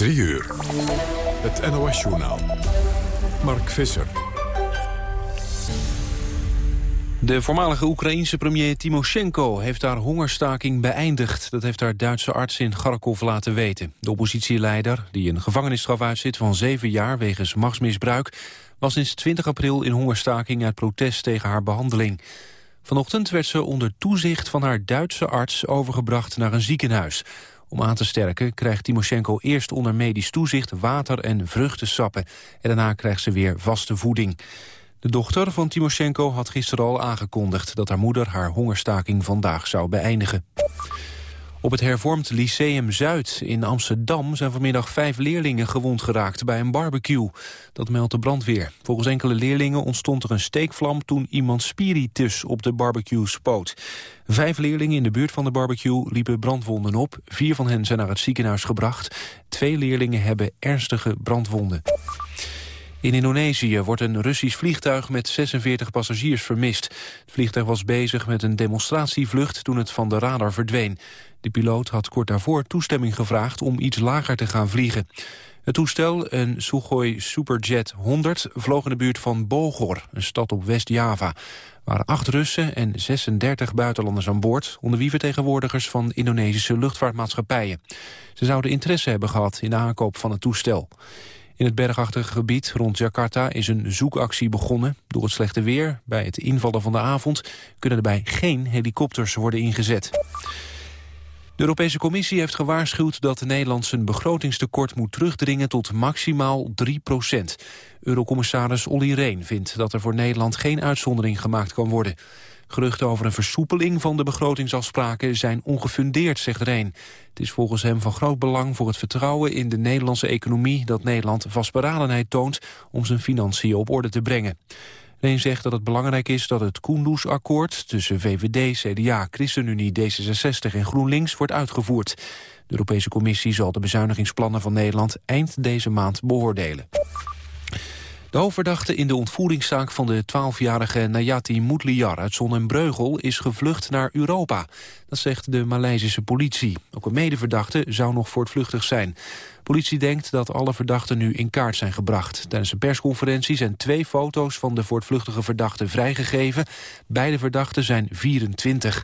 3 uur. Het NOS-journaal. Mark Visser. De voormalige Oekraïense premier Timoshenko heeft haar hongerstaking beëindigd. Dat heeft haar Duitse arts in Kharkov laten weten. De oppositieleider, die een gevangenisstraf uitzit van zeven jaar wegens machtsmisbruik, was sinds 20 april in hongerstaking uit protest tegen haar behandeling. Vanochtend werd ze onder toezicht van haar Duitse arts overgebracht naar een ziekenhuis. Om aan te sterken krijgt Timoshenko eerst onder medisch toezicht water en vruchtensappen. En daarna krijgt ze weer vaste voeding. De dochter van Timoshenko had gisteren al aangekondigd dat haar moeder haar hongerstaking vandaag zou beëindigen. Op het hervormd Lyceum Zuid in Amsterdam zijn vanmiddag vijf leerlingen gewond geraakt bij een barbecue. Dat meldt de brandweer. Volgens enkele leerlingen ontstond er een steekvlam toen iemand spiritus op de barbecue spoot. Vijf leerlingen in de buurt van de barbecue liepen brandwonden op. Vier van hen zijn naar het ziekenhuis gebracht. Twee leerlingen hebben ernstige brandwonden. In Indonesië wordt een Russisch vliegtuig met 46 passagiers vermist. Het vliegtuig was bezig met een demonstratievlucht toen het van de radar verdween. De piloot had kort daarvoor toestemming gevraagd om iets lager te gaan vliegen. Het toestel, een Sukhoi Superjet 100, vloog in de buurt van Bogor, een stad op West-Java. Er waren acht Russen en 36 buitenlanders aan boord, onder wie vertegenwoordigers van Indonesische luchtvaartmaatschappijen. Ze zouden interesse hebben gehad in de aankoop van het toestel. In het bergachtige gebied rond Jakarta is een zoekactie begonnen. Door het slechte weer, bij het invallen van de avond... kunnen erbij geen helikopters worden ingezet. De Europese Commissie heeft gewaarschuwd dat Nederland zijn begrotingstekort moet terugdringen tot maximaal 3 procent. Eurocommissaris Olly Rehn vindt dat er voor Nederland geen uitzondering gemaakt kan worden. Geruchten over een versoepeling van de begrotingsafspraken zijn ongefundeerd, zegt Reen. Het is volgens hem van groot belang voor het vertrouwen in de Nederlandse economie... dat Nederland vastberadenheid toont om zijn financiën op orde te brengen. Reen zegt dat het belangrijk is dat het Koendersakkoord tussen VVD, CDA, ChristenUnie, D66 en GroenLinks wordt uitgevoerd. De Europese Commissie zal de bezuinigingsplannen van Nederland eind deze maand beoordelen. De hoofdverdachte in de ontvoeringszaak van de 12-jarige Nayati Moutliar uit Zonnebreugel is gevlucht naar Europa. Dat zegt de Maleisische politie. Ook een medeverdachte zou nog voortvluchtig zijn. Politie denkt dat alle verdachten nu in kaart zijn gebracht. Tijdens een persconferentie zijn twee foto's van de voortvluchtige verdachte vrijgegeven. Beide verdachten zijn 24.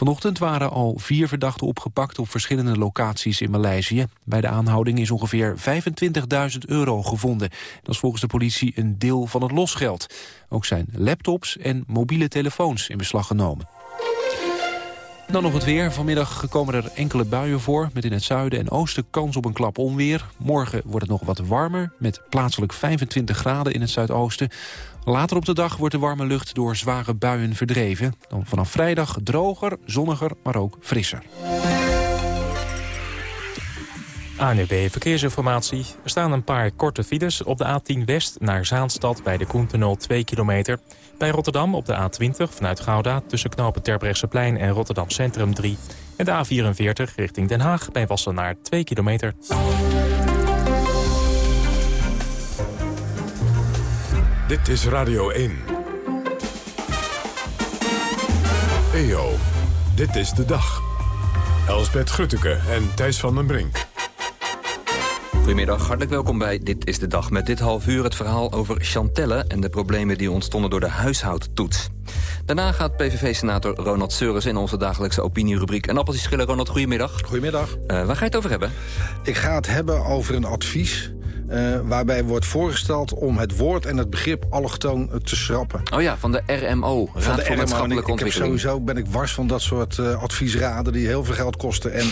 Vanochtend waren al vier verdachten opgepakt op verschillende locaties in Maleisië. Bij de aanhouding is ongeveer 25.000 euro gevonden. Dat is volgens de politie een deel van het losgeld. Ook zijn laptops en mobiele telefoons in beslag genomen. Dan nog het weer. Vanmiddag komen er enkele buien voor... met in het zuiden en oosten kans op een klap onweer. Morgen wordt het nog wat warmer... met plaatselijk 25 graden in het zuidoosten. Later op de dag wordt de warme lucht door zware buien verdreven. Dan vanaf vrijdag droger, zonniger, maar ook frisser. ANUB Verkeersinformatie. Er staan een paar korte files op de A10 West naar Zaanstad bij de Koentunnel 2 kilometer. Bij Rotterdam op de A20 vanuit Gouda tussen knopen Terbrechtseplein en Rotterdam Centrum 3. En de A44 richting Den Haag bij Wassenaar 2 kilometer. Dit is Radio 1. EO, dit is de dag. Elsbeth Grutteke en Thijs van den Brink. Goedemiddag, hartelijk welkom bij Dit is de Dag. Met dit half uur het verhaal over Chantelle... en de problemen die ontstonden door de huishoudtoets. Daarna gaat PVV-senator Ronald Seures in onze dagelijkse opinierubriek... een appeltjes schillen. Ronald, goedemiddag. Goedemiddag. Uh, waar ga je het over hebben? Ik ga het hebben over een advies uh, waarbij wordt voorgesteld om het woord en het begrip allochtoon te schrappen. Oh ja, van de RMO, Raad van de voor Maatschappelijke ik, ik sowieso ben ik wars van dat soort uh, adviesraden die heel veel geld kosten. En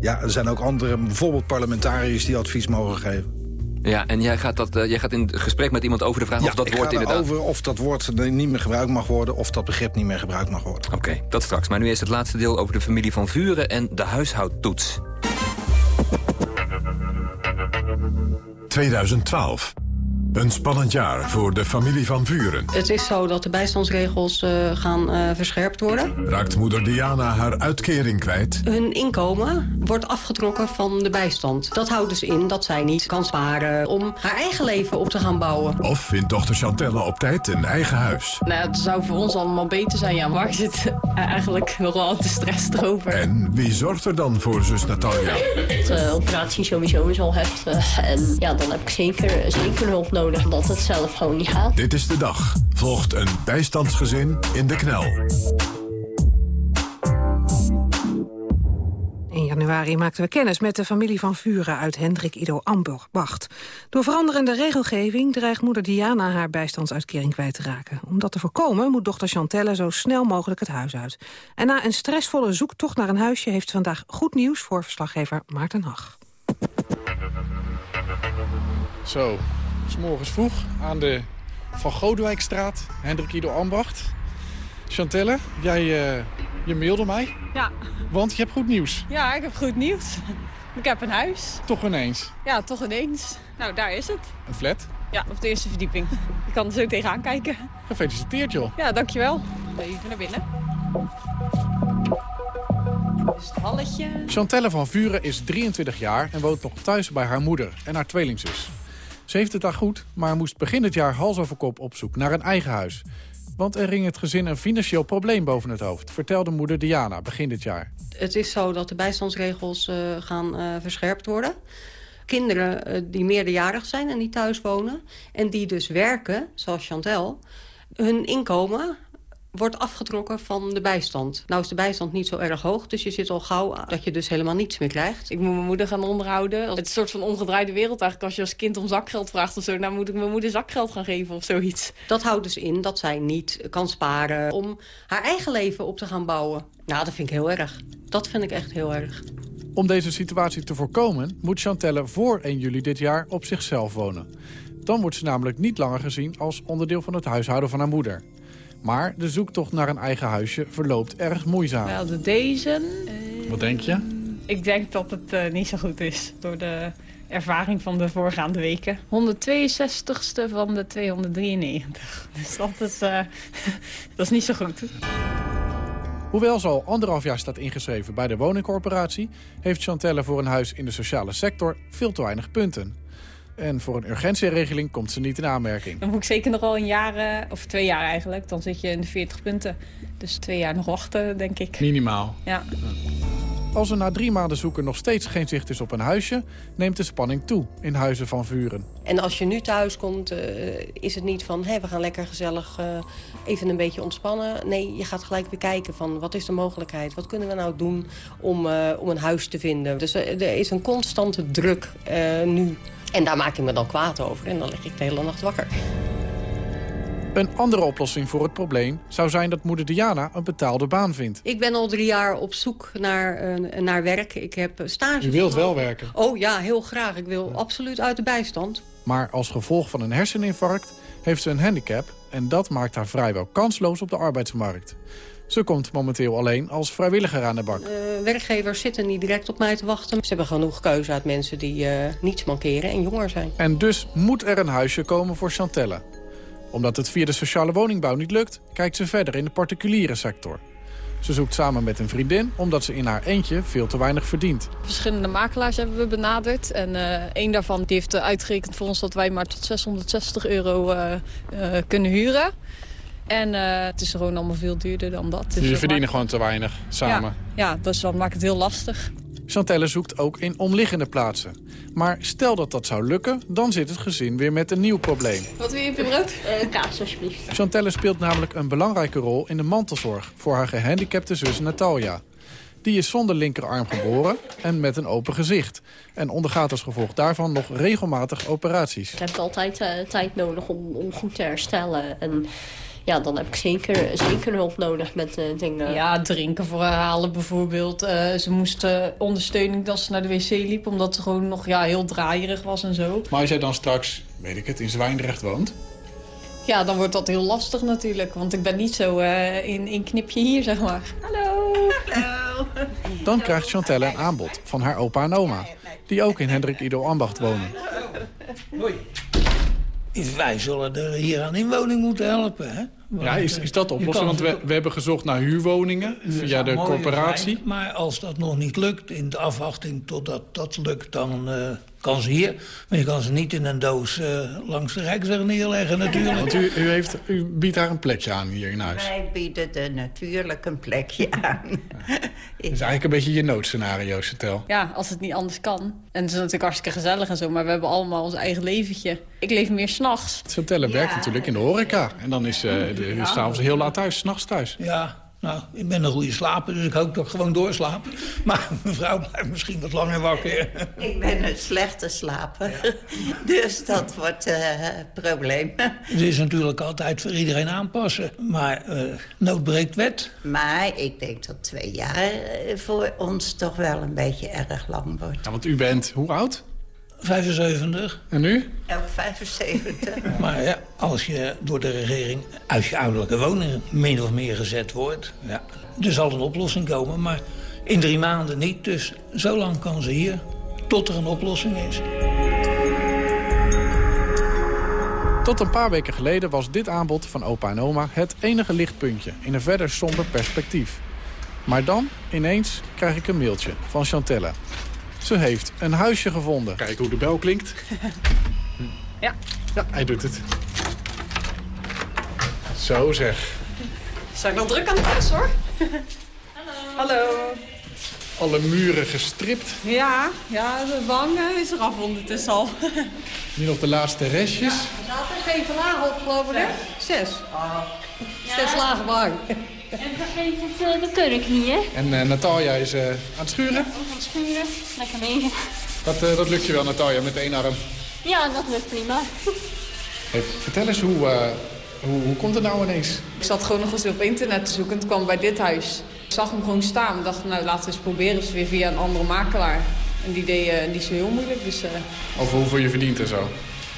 ja, er zijn ook andere, bijvoorbeeld parlementariërs die advies mogen geven. Ja, en jij gaat, dat, uh, jij gaat in gesprek met iemand over de vraag ja, of dat woord inderdaad... over of dat woord niet meer gebruikt mag worden... of dat begrip niet meer gebruikt mag worden. Oké, okay, dat straks. Maar nu eerst het laatste deel over de familie van Vuren en de huishoudtoets. 2012. Een spannend jaar voor de familie van Vuren. Het is zo dat de bijstandsregels uh, gaan uh, verscherpt worden. Raakt moeder Diana haar uitkering kwijt? Hun inkomen wordt afgetrokken van de bijstand. Dat houdt dus in dat zij niet kan sparen om haar eigen leven op te gaan bouwen. Of vindt dochter Chantelle op tijd een eigen huis? Nou, het zou voor ons allemaal beter zijn. Ja, maar zit eigenlijk nog wel te stress erover. En wie zorgt er dan voor zus Natalia? De operatie sowieso is al heftig. En ja, dan heb ik zeker, zeker hulp nodig dat het zelf gewoon niet gaat. Dit is de dag. Volgt een bijstandsgezin in de knel. In januari maakten we kennis met de familie van Vuren uit Hendrik Ido Ambacht. Door veranderende regelgeving dreigt moeder Diana haar bijstandsuitkering kwijt te raken. Om dat te voorkomen moet dochter Chantelle zo snel mogelijk het huis uit. En na een stressvolle zoektocht naar een huisje heeft ze vandaag goed nieuws voor verslaggever Maarten Hag. Zo, s morgens vroeg aan de Van Godewijkstraat, Hendrik Ido Ambacht. Chantelle, jij uh, je mailde mij. Ja. Want je hebt goed nieuws. Ja, ik heb goed nieuws. Ik heb een huis. Toch ineens? Ja, toch ineens. Nou, daar is het. Een flat? Ja, op de eerste verdieping. Ik kan er zo tegenaan kijken. Gefeliciteerd, joh. Ja, dankjewel. Even naar binnen. Dus het halletje. Chantelle van Vuren is 23 jaar en woont nog thuis bij haar moeder en haar tweelingzus. Ze heeft het daar goed, maar moest begin het jaar hals over kop op zoek naar een eigen huis. Want er ring het gezin een financieel probleem boven het hoofd, vertelde moeder Diana begin dit jaar. Het is zo dat de bijstandsregels uh, gaan uh, verscherpt worden. Kinderen uh, die meerderjarig zijn en die thuis wonen... en die dus werken, zoals Chantel... hun inkomen wordt afgetrokken van de bijstand. Nou is de bijstand niet zo erg hoog, dus je zit al gauw dat je dus helemaal niets meer krijgt. Ik moet mijn moeder gaan onderhouden. Het is een soort van omgedraaide wereld eigenlijk. Als je als kind om zakgeld vraagt of zo, nou moet ik mijn moeder zakgeld gaan geven of zoiets. Dat houdt dus in dat zij niet kan sparen om haar eigen leven op te gaan bouwen. Nou, dat vind ik heel erg. Dat vind ik echt heel erg. Om deze situatie te voorkomen moet Chantelle voor 1 juli dit jaar op zichzelf wonen. Dan wordt ze namelijk niet langer gezien als onderdeel van het huishouden van haar moeder. Maar de zoektocht naar een eigen huisje verloopt erg moeizaam. Wel, de deze... Wat denk je? Ik denk dat het uh, niet zo goed is. Door de ervaring van de voorgaande weken. 162ste van de 293. Dus dat is, uh, dat is niet zo goed. Hoewel ze al anderhalf jaar staat ingeschreven bij de woningcorporatie... heeft Chantelle voor een huis in de sociale sector veel te weinig punten. En voor een urgentieregeling komt ze niet in aanmerking. Dan moet ik zeker nog wel een jaar, of twee jaar eigenlijk. Dan zit je in de 40 punten. Dus twee jaar nog wachten, denk ik. Minimaal. Ja. Als er na drie maanden zoeken nog steeds geen zicht is op een huisje... neemt de spanning toe in Huizen van Vuren. En als je nu thuis komt, uh, is het niet van... Hey, we gaan lekker gezellig uh, even een beetje ontspannen. Nee, je gaat gelijk weer kijken van wat is de mogelijkheid? Wat kunnen we nou doen om, uh, om een huis te vinden? Dus er is een constante druk nu en daar maak ik me dan kwaad over en dan lig ik de hele nacht wakker. Een andere oplossing voor het probleem zou zijn dat moeder Diana een betaalde baan vindt. Ik ben al drie jaar op zoek naar, uh, naar werk. Ik heb stage. U wilt wel werken? Oh ja, heel graag. Ik wil absoluut uit de bijstand. Maar als gevolg van een herseninfarct heeft ze een handicap... en dat maakt haar vrijwel kansloos op de arbeidsmarkt. Ze komt momenteel alleen als vrijwilliger aan de bak. Uh, werkgevers zitten niet direct op mij te wachten. Ze hebben genoeg keuze uit mensen die uh, niets mankeren en jonger zijn. En dus moet er een huisje komen voor Chantelle. Omdat het via de sociale woningbouw niet lukt... kijkt ze verder in de particuliere sector. Ze zoekt samen met een vriendin omdat ze in haar eentje veel te weinig verdient. Verschillende makelaars hebben we benaderd. En uh, een daarvan die heeft uitgerekend voor ons dat wij maar tot 660 euro uh, uh, kunnen huren. En uh, het is gewoon allemaal veel duurder dan dat. Dus je verdienen gewoon te weinig samen? Ja, ja dus dat maakt het heel lastig. Chantelle zoekt ook in omliggende plaatsen. Maar stel dat dat zou lukken, dan zit het gezin weer met een nieuw probleem. Wat wil je op je brood? Uh, kaas, alsjeblieft. Chantelle speelt namelijk een belangrijke rol in de mantelzorg... voor haar gehandicapte zus Natalia. Die is zonder linkerarm geboren en met een open gezicht. En ondergaat als gevolg daarvan nog regelmatig operaties. Ik heb altijd uh, tijd nodig om, om goed te herstellen. En ja, dan heb ik zeker, zeker hulp nodig met uh, dingen. Ja, drinken voor herhalen bijvoorbeeld. Uh, ze moest uh, ondersteuning als ze naar de wc liep, omdat ze gewoon nog ja, heel draaierig was en zo. Maar als jij dan straks, weet ik het, in Zwijndrecht woont? Ja, dan wordt dat heel lastig natuurlijk, want ik ben niet zo in een knipje hier, zeg maar. Hallo! Hallo! Dan krijgt Chantelle een aanbod van haar opa en oma, die ook in Hendrik Ido Ambacht wonen. Hoi. wij zullen er hier aan inwoning moeten helpen. Hè? Ja, is, is dat de oplossing? Want we, we hebben gezocht naar huurwoningen via de corporatie. maar als dat nog niet lukt, in de afwachting totdat dat lukt... dan uh, kan ze hier. Maar je kan ze niet in een doos uh, langs de Rijksweg neerleggen natuurlijk. Want u, u, heeft, u biedt daar een plekje aan hier in huis. Wij bieden er natuurlijk een plekje aan. Dat is eigenlijk een beetje je noodscenario, Chantel. Ja, als het niet anders kan. En het is natuurlijk hartstikke gezellig en zo, maar we hebben allemaal ons eigen leventje. Ik leef meer s'nachts. Chantel werkt natuurlijk in de horeca. En dan is uh, de, ja. s'avonds heel laat thuis, s'nachts thuis. Ja, nou, ik ben een goede slaper, dus ik hoop dat ik gewoon doorslaap. Maar mevrouw blijft misschien wat langer wakker. Ik ben een slechte slaper, dus dat wordt uh, probleem. Het is natuurlijk altijd voor iedereen aanpassen, maar uh, nood breekt wet. Maar ik denk dat twee jaar voor ons toch wel een beetje erg lang wordt. Ja, want u bent hoe oud? 75. En nu? Ook 75. maar ja, als je door de regering uit je ouderlijke woning min of meer gezet wordt... Ja, er zal een oplossing komen, maar in drie maanden niet. Dus zo lang kan ze hier, tot er een oplossing is. Tot een paar weken geleden was dit aanbod van opa en oma het enige lichtpuntje in een verder somber perspectief. Maar dan, ineens, krijg ik een mailtje van Chantelle. Ze heeft een huisje gevonden. Kijk hoe de bel klinkt. Ja. Ja, hij doet het. Zo zeg. Zijn nog druk aan de pas hoor. Hallo. Hallo. Alle muren gestript. Ja, ja de wang is eraf ondertussen al. Nu nog de laatste restjes. Ja, er zaten geen lagen op, geloof ik, hè? Zes. Oh. Zes lagen wang. En vergeet het, de kurk niet, hè? En uh, Natalia is uh, aan het schuren? Ook aan het schuren. Lekker bezig. Dat, uh, dat lukt je wel, Natalia, met één arm? Ja, dat lukt prima. Hey, vertel eens, hoe, hoe, hoe komt het nou ineens? Ik zat gewoon nog eens op internet te zoeken en toen kwam bij dit huis. Ik zag hem gewoon staan en dacht, nou laten we eens proberen. Dus weer via een andere makelaar. En die deed niet zo heel moeilijk, dus... Over hoeveel je verdient en zo?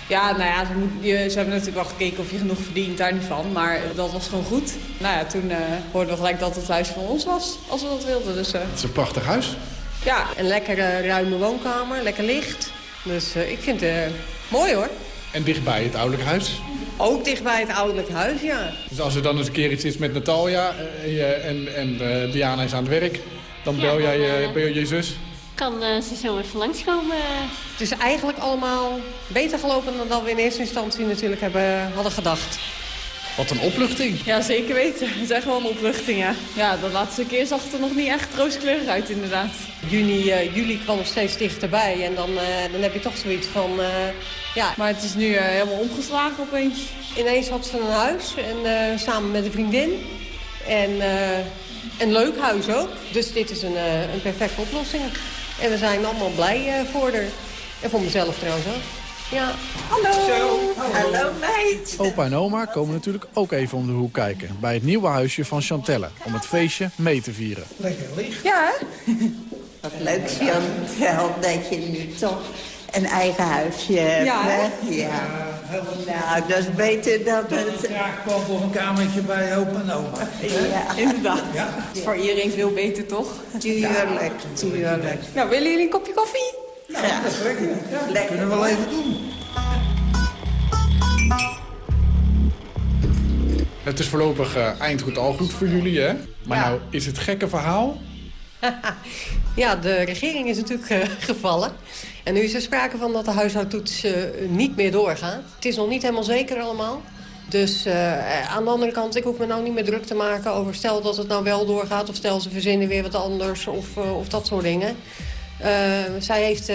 Ja, nou ja, ze, moet, je, ze hebben natuurlijk wel gekeken of je genoeg verdient, daar niet van. Maar dat was gewoon goed. Nou ja, toen uh, hoorden we gelijk dat het huis van ons was, als we dat wilden. Dus, uh... Het is een prachtig huis. Ja, een lekkere ruime woonkamer, lekker licht. Dus uh, ik vind het mooi hoor. En dichtbij het ouderlijk huis? Ook dichtbij het ouderlijk huis, ja. Dus als er dan eens een keer iets is met Natalia en, en, Diana is aan het werk... dan bel jij bel je zus? Kan uh, ze zo even langskomen. Het is eigenlijk allemaal beter gelopen dan dat we in eerste instantie natuurlijk hebben, hadden gedacht. Wat een opluchting. Ja, zeker weten. Het is echt wel een opluchting, ja. Ja, de laatste keer zag het er nog niet echt rooskleurig uit, inderdaad. Juni, uh, juli kwam nog steeds dichterbij en dan, uh, dan heb je toch zoiets van... ja. Maar het is nu helemaal omgeslagen opeens. Ineens had ze een huis en samen met een vriendin. En een leuk huis ook. Dus dit is een, een perfecte oplossing. En we zijn allemaal blij uh, voor haar. En voor mezelf trouwens ook. Ja. Hallo. Zo. Hallo meid. Opa en oma komen natuurlijk ook even om de hoek kijken. Bij het nieuwe huisje van Chantelle. Om het feestje mee te vieren. Lekker licht. Ja. Wat leuk Chantel dat je nu toch een eigen huisje hebt. Ja, hè? Ja. Nou, dat is beter dan het... Ja, kwam voor een kamertje bij opa en oma. Ja, inderdaad. Ja. Het is voor iedereen veel beter, toch? Tuurlijk, tuurlijk. Nou, willen jullie een kopje koffie? Nou, ja. dat is lekker. Ja, lekker. kunnen we wel even doen. Het is voorlopig uh, eind goed al goed voor jullie, hè? Maar ja. nou is het gekke verhaal... ja, de regering is natuurlijk uh, gevallen. En nu is er sprake van dat de huishoudtoets uh, niet meer doorgaat. Het is nog niet helemaal zeker allemaal. Dus uh, aan de andere kant, ik hoef me nou niet meer druk te maken over... stel dat het nou wel doorgaat of stel ze verzinnen weer wat anders of, of dat soort dingen. zij heeft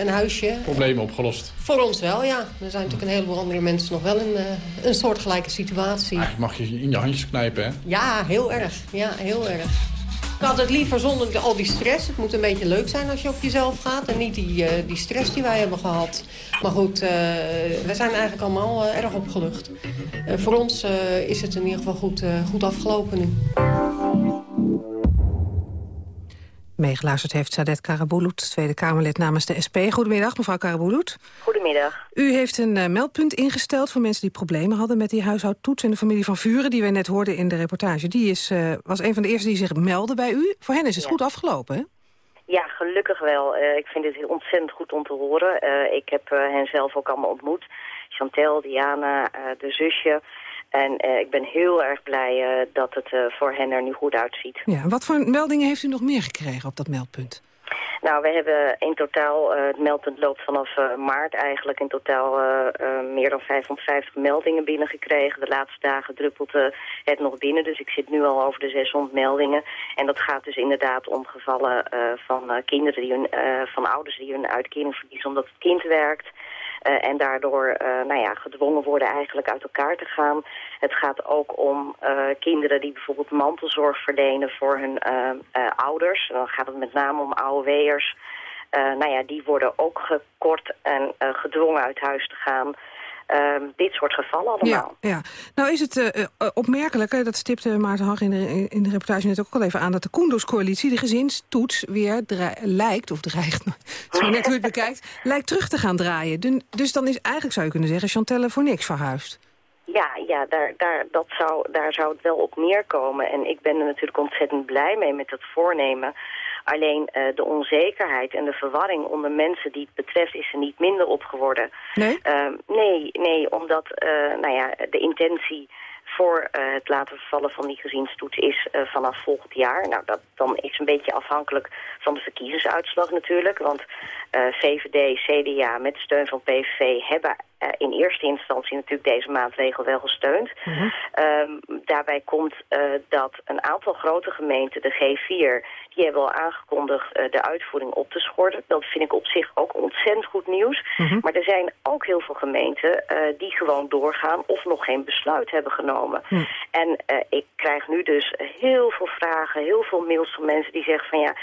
een huisje. Problemen opgelost? Voor ons wel, ja. Er zijn natuurlijk een heleboel andere mensen nog wel in een soortgelijke situatie. Eigenlijk mag je in je handjes knijpen, hè? Ja, heel erg. Ja, heel erg. Ik had het liever zonder al die stress. Het moet een beetje leuk zijn als je op jezelf gaat. En niet die, uh, die stress die wij hebben gehad. Maar goed, uh, we zijn eigenlijk allemaal uh, erg opgelucht. voor ons is het in ieder geval goed, goed afgelopen nu. Meegeluisterd heeft Sadet Karabulut, Tweede Kamerlid namens de SP. Goedemiddag, mevrouw Karabulut. Goedemiddag. U heeft een uh, meldpunt ingesteld voor mensen die problemen hadden met die huishoudtoets. En de familie van Vuren, die we net hoorden in de reportage, die is, uh, was een van de eerste die zich meldde bij u. Voor hen is het ja. goed afgelopen, hè? Ja, gelukkig wel. Uh, ik vind het ontzettend goed om te horen. Ik heb hen zelf ook allemaal ontmoet. Chantel, Diana, de zusje. En ik ben heel erg blij dat het voor hen er nu goed uitziet. Ja, wat voor meldingen heeft u nog meer gekregen op dat meldpunt? Nou, we hebben in totaal, uh, het meldpunt loopt vanaf uh, maart eigenlijk, in totaal uh, meer dan 550 meldingen binnengekregen. De laatste dagen druppelt het nog binnen, dus ik zit nu al over de 600 meldingen. En dat gaat dus inderdaad om gevallen van kinderen, die hun, van ouders die hun uitkering verliezen omdat het kind werkt. Uh, en daardoor uh, nou ja, gedwongen worden eigenlijk uit elkaar te gaan. Het gaat ook om uh, kinderen die bijvoorbeeld mantelzorg verlenen voor hun ouders. Dan gaat het met name om AOW'ers. nou ja, die worden ook gekort en gedwongen uit huis te gaan. Uh, dit soort gevallen allemaal. Ja, ja. Nou is het uh, opmerkelijk, dat stipte Maarten Hag in de, in de reportage net ook al even aan... dat de Koenderscoalitie, de gezinstoets, weer lijkt, of dreigt, zo net hoe het bekijkt... lijkt terug te gaan draaien. Dus dan is eigenlijk, zou je kunnen zeggen, Chantelle voor niks verhuisd. Ja, ja daar, daar, dat zou, daar zou het wel op neerkomen. En ik ben er natuurlijk ontzettend blij mee met dat voornemen. Alleen uh, de onzekerheid en de verwarring onder mensen die het betreft is er niet minder op geworden. Nee? Uh, nee, nee, omdat uh, nou ja, de intentie voor uh, het laten vallen van die gezinsstoets is uh, vanaf volgend jaar. Nou, dat dan is een beetje afhankelijk van de verkiezingsuitslag natuurlijk. Want uh, VVD, CDA met steun van PVV hebben in eerste instantie natuurlijk deze maatregel wel gesteund. Mm -hmm. daarbij komt dat een aantal grote gemeenten, de G4, die hebben al aangekondigd uh, de uitvoering op te schorten. Dat vind ik op zich ook ontzettend goed nieuws. Mm -hmm. Maar er zijn ook heel veel gemeenten uh, die gewoon doorgaan of nog geen besluit hebben genomen. Mm. En uh, ik krijg nu dus heel veel vragen, heel veel mails van mensen die zeggen van ja,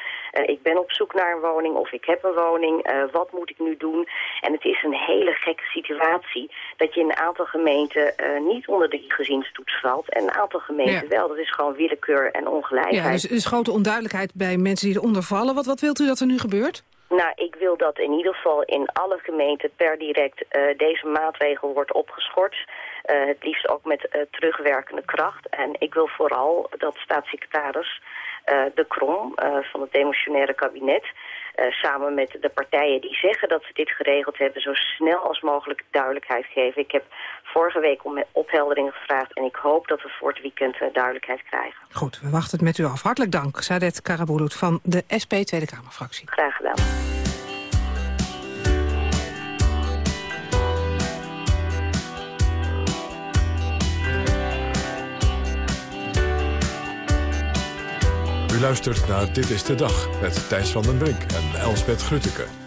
ik ben op zoek naar een woning of ik heb een woning. wat moet ik nu doen? En het is een hele gekke situatie dat je in een aantal gemeenten niet onder die gezinstoets valt en een aantal gemeenten ja. wel. Dat is gewoon willekeur en ongelijkheid. Ja, dus, dus grote onduidelijkheid bij mensen die eronder vallen. Wat, wat wilt u dat er nu gebeurt? Nou, ik wil dat in ieder geval in alle gemeenten per direct uh, deze maatregel wordt opgeschort. Uh, het liefst ook met uh, terugwerkende kracht. En ik wil vooral dat staatssecretaris De Krom van het demotionaire kabinet... samen met de partijen die zeggen dat ze dit geregeld hebben... zo snel als mogelijk duidelijkheid geven. Ik heb vorige week om ophelderingen gevraagd... en ik hoop dat we voor het weekend duidelijkheid krijgen. Goed, we wachten het met u af. Hartelijk dank, Sadet Karabulut van de SP Tweede Kamerfractie. Graag gedaan. U luistert naar Dit is de Dag met Thijs van den Brink en Elsbeth Grutteke.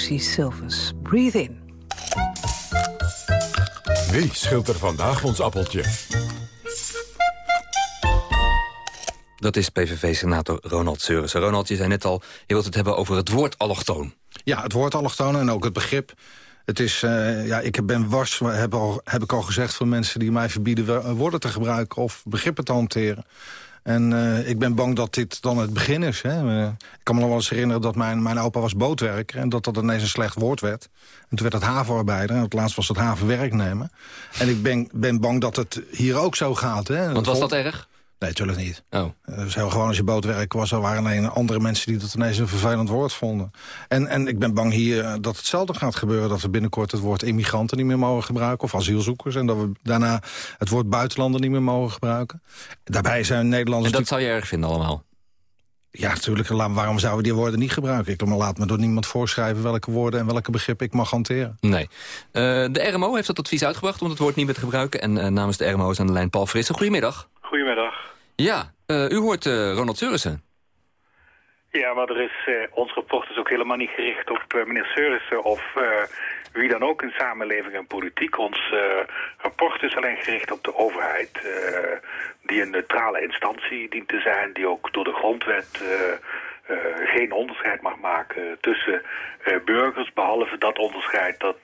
Lucy Silvers. Breathe in. Wie scheelt er vandaag ons appeltje? Dat is PVV-senator Ronald Seurissen. Ronald, je zei net al, je wilt het hebben over het woord allochtoon. Ja, het woord allochtoon en ook het begrip. Het is, uh, ja, ik ben wars, heb, al, heb ik al gezegd... voor mensen die mij verbieden woorden te gebruiken... of begrippen te hanteren. En uh, ik ben bang dat dit dan het begin is. Hè. Uh, ik kan me nog wel eens herinneren dat mijn, mijn opa was bootwerker... en dat dat ineens een slecht woord werd. En toen werd het havenarbeider en het laatst was het havenwerknemer. En ik ben, ben bang dat het hier ook zo gaat. Hè. Want was dat erg? Nee, natuurlijk niet. Oh. Heel gewoon als je bootwerk was, er waren alleen andere mensen die dat ineens een vervelend woord vonden. En, en ik ben bang hier uh, dat hetzelfde gaat gebeuren. Dat we binnenkort het woord immigranten niet meer mogen gebruiken. Of asielzoekers. En dat we daarna het woord buitenlander niet meer mogen gebruiken. Daarbij zijn Nederlanders... En dat zou je erg vinden allemaal? Ja, natuurlijk. Waarom zouden we die woorden niet gebruiken? Ik laat me door niemand voorschrijven welke woorden en welke begrippen ik mag hanteren. Nee. Uh, de RMO heeft dat advies uitgebracht om het woord niet meer te gebruiken. En namens de RMO is aan de lijn Paul Frisse. Goedemiddag. Goedemiddag. Ja, uh, u hoort uh, Ronald Seurissen. Ja, maar er is, uh, ons rapport is ook helemaal niet gericht op meneer Seurissen of wie dan ook in samenleving en politiek. Ons rapport is alleen gericht op de overheid, die een neutrale instantie dient te zijn, die ook door de grondwet geen onderscheid mag maken tussen burgers, behalve dat onderscheid dat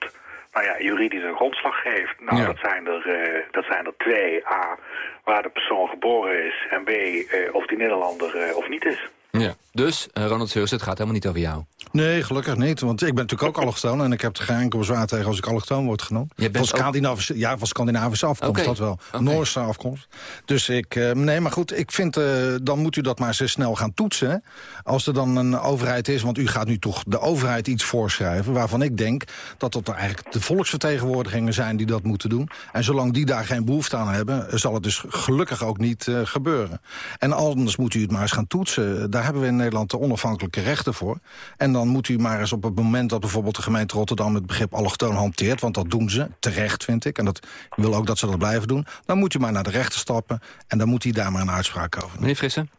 nou ja, juridisch een grondslag geeft. Nou, dat, zijn er, uh, dat zijn er twee. A, waar de persoon geboren is. En B, uh, of die Nederlander uh, of niet is. Ja, dus Ronald Seus, het gaat helemaal niet over jou. Nee, gelukkig niet. Want ik ben natuurlijk ook allochtoon. En ik heb er geen enkel bezwaar tegen als ik allochtoon word genoemd. Van, Scandinavische, ook... ja, van Scandinavische afkomst, okay. dat wel. Okay. Noorse afkomst. Dus ik, uh, nee, maar goed, ik vind, uh, dan moet u dat maar zo snel gaan toetsen. Als er dan een overheid is, want u gaat nu toch de overheid iets voorschrijven... waarvan ik denk dat het er eigenlijk de volksvertegenwoordigingen zijn die dat moeten doen. En zolang die daar geen behoefte aan hebben, zal het dus gelukkig ook niet uh, gebeuren. En anders moet u het maar eens gaan toetsen. Daar hebben we in Nederland de onafhankelijke rechten voor. En dan moet u maar eens op het moment dat bijvoorbeeld de gemeente Rotterdam... het begrip allochtoon hanteert, want dat doen ze, terecht vind ik... en dat, ik wil ook dat ze dat blijven doen... dan moet u maar naar de rechter stappen en dan moet hij daar maar een uitspraak over. Meneer Frissen?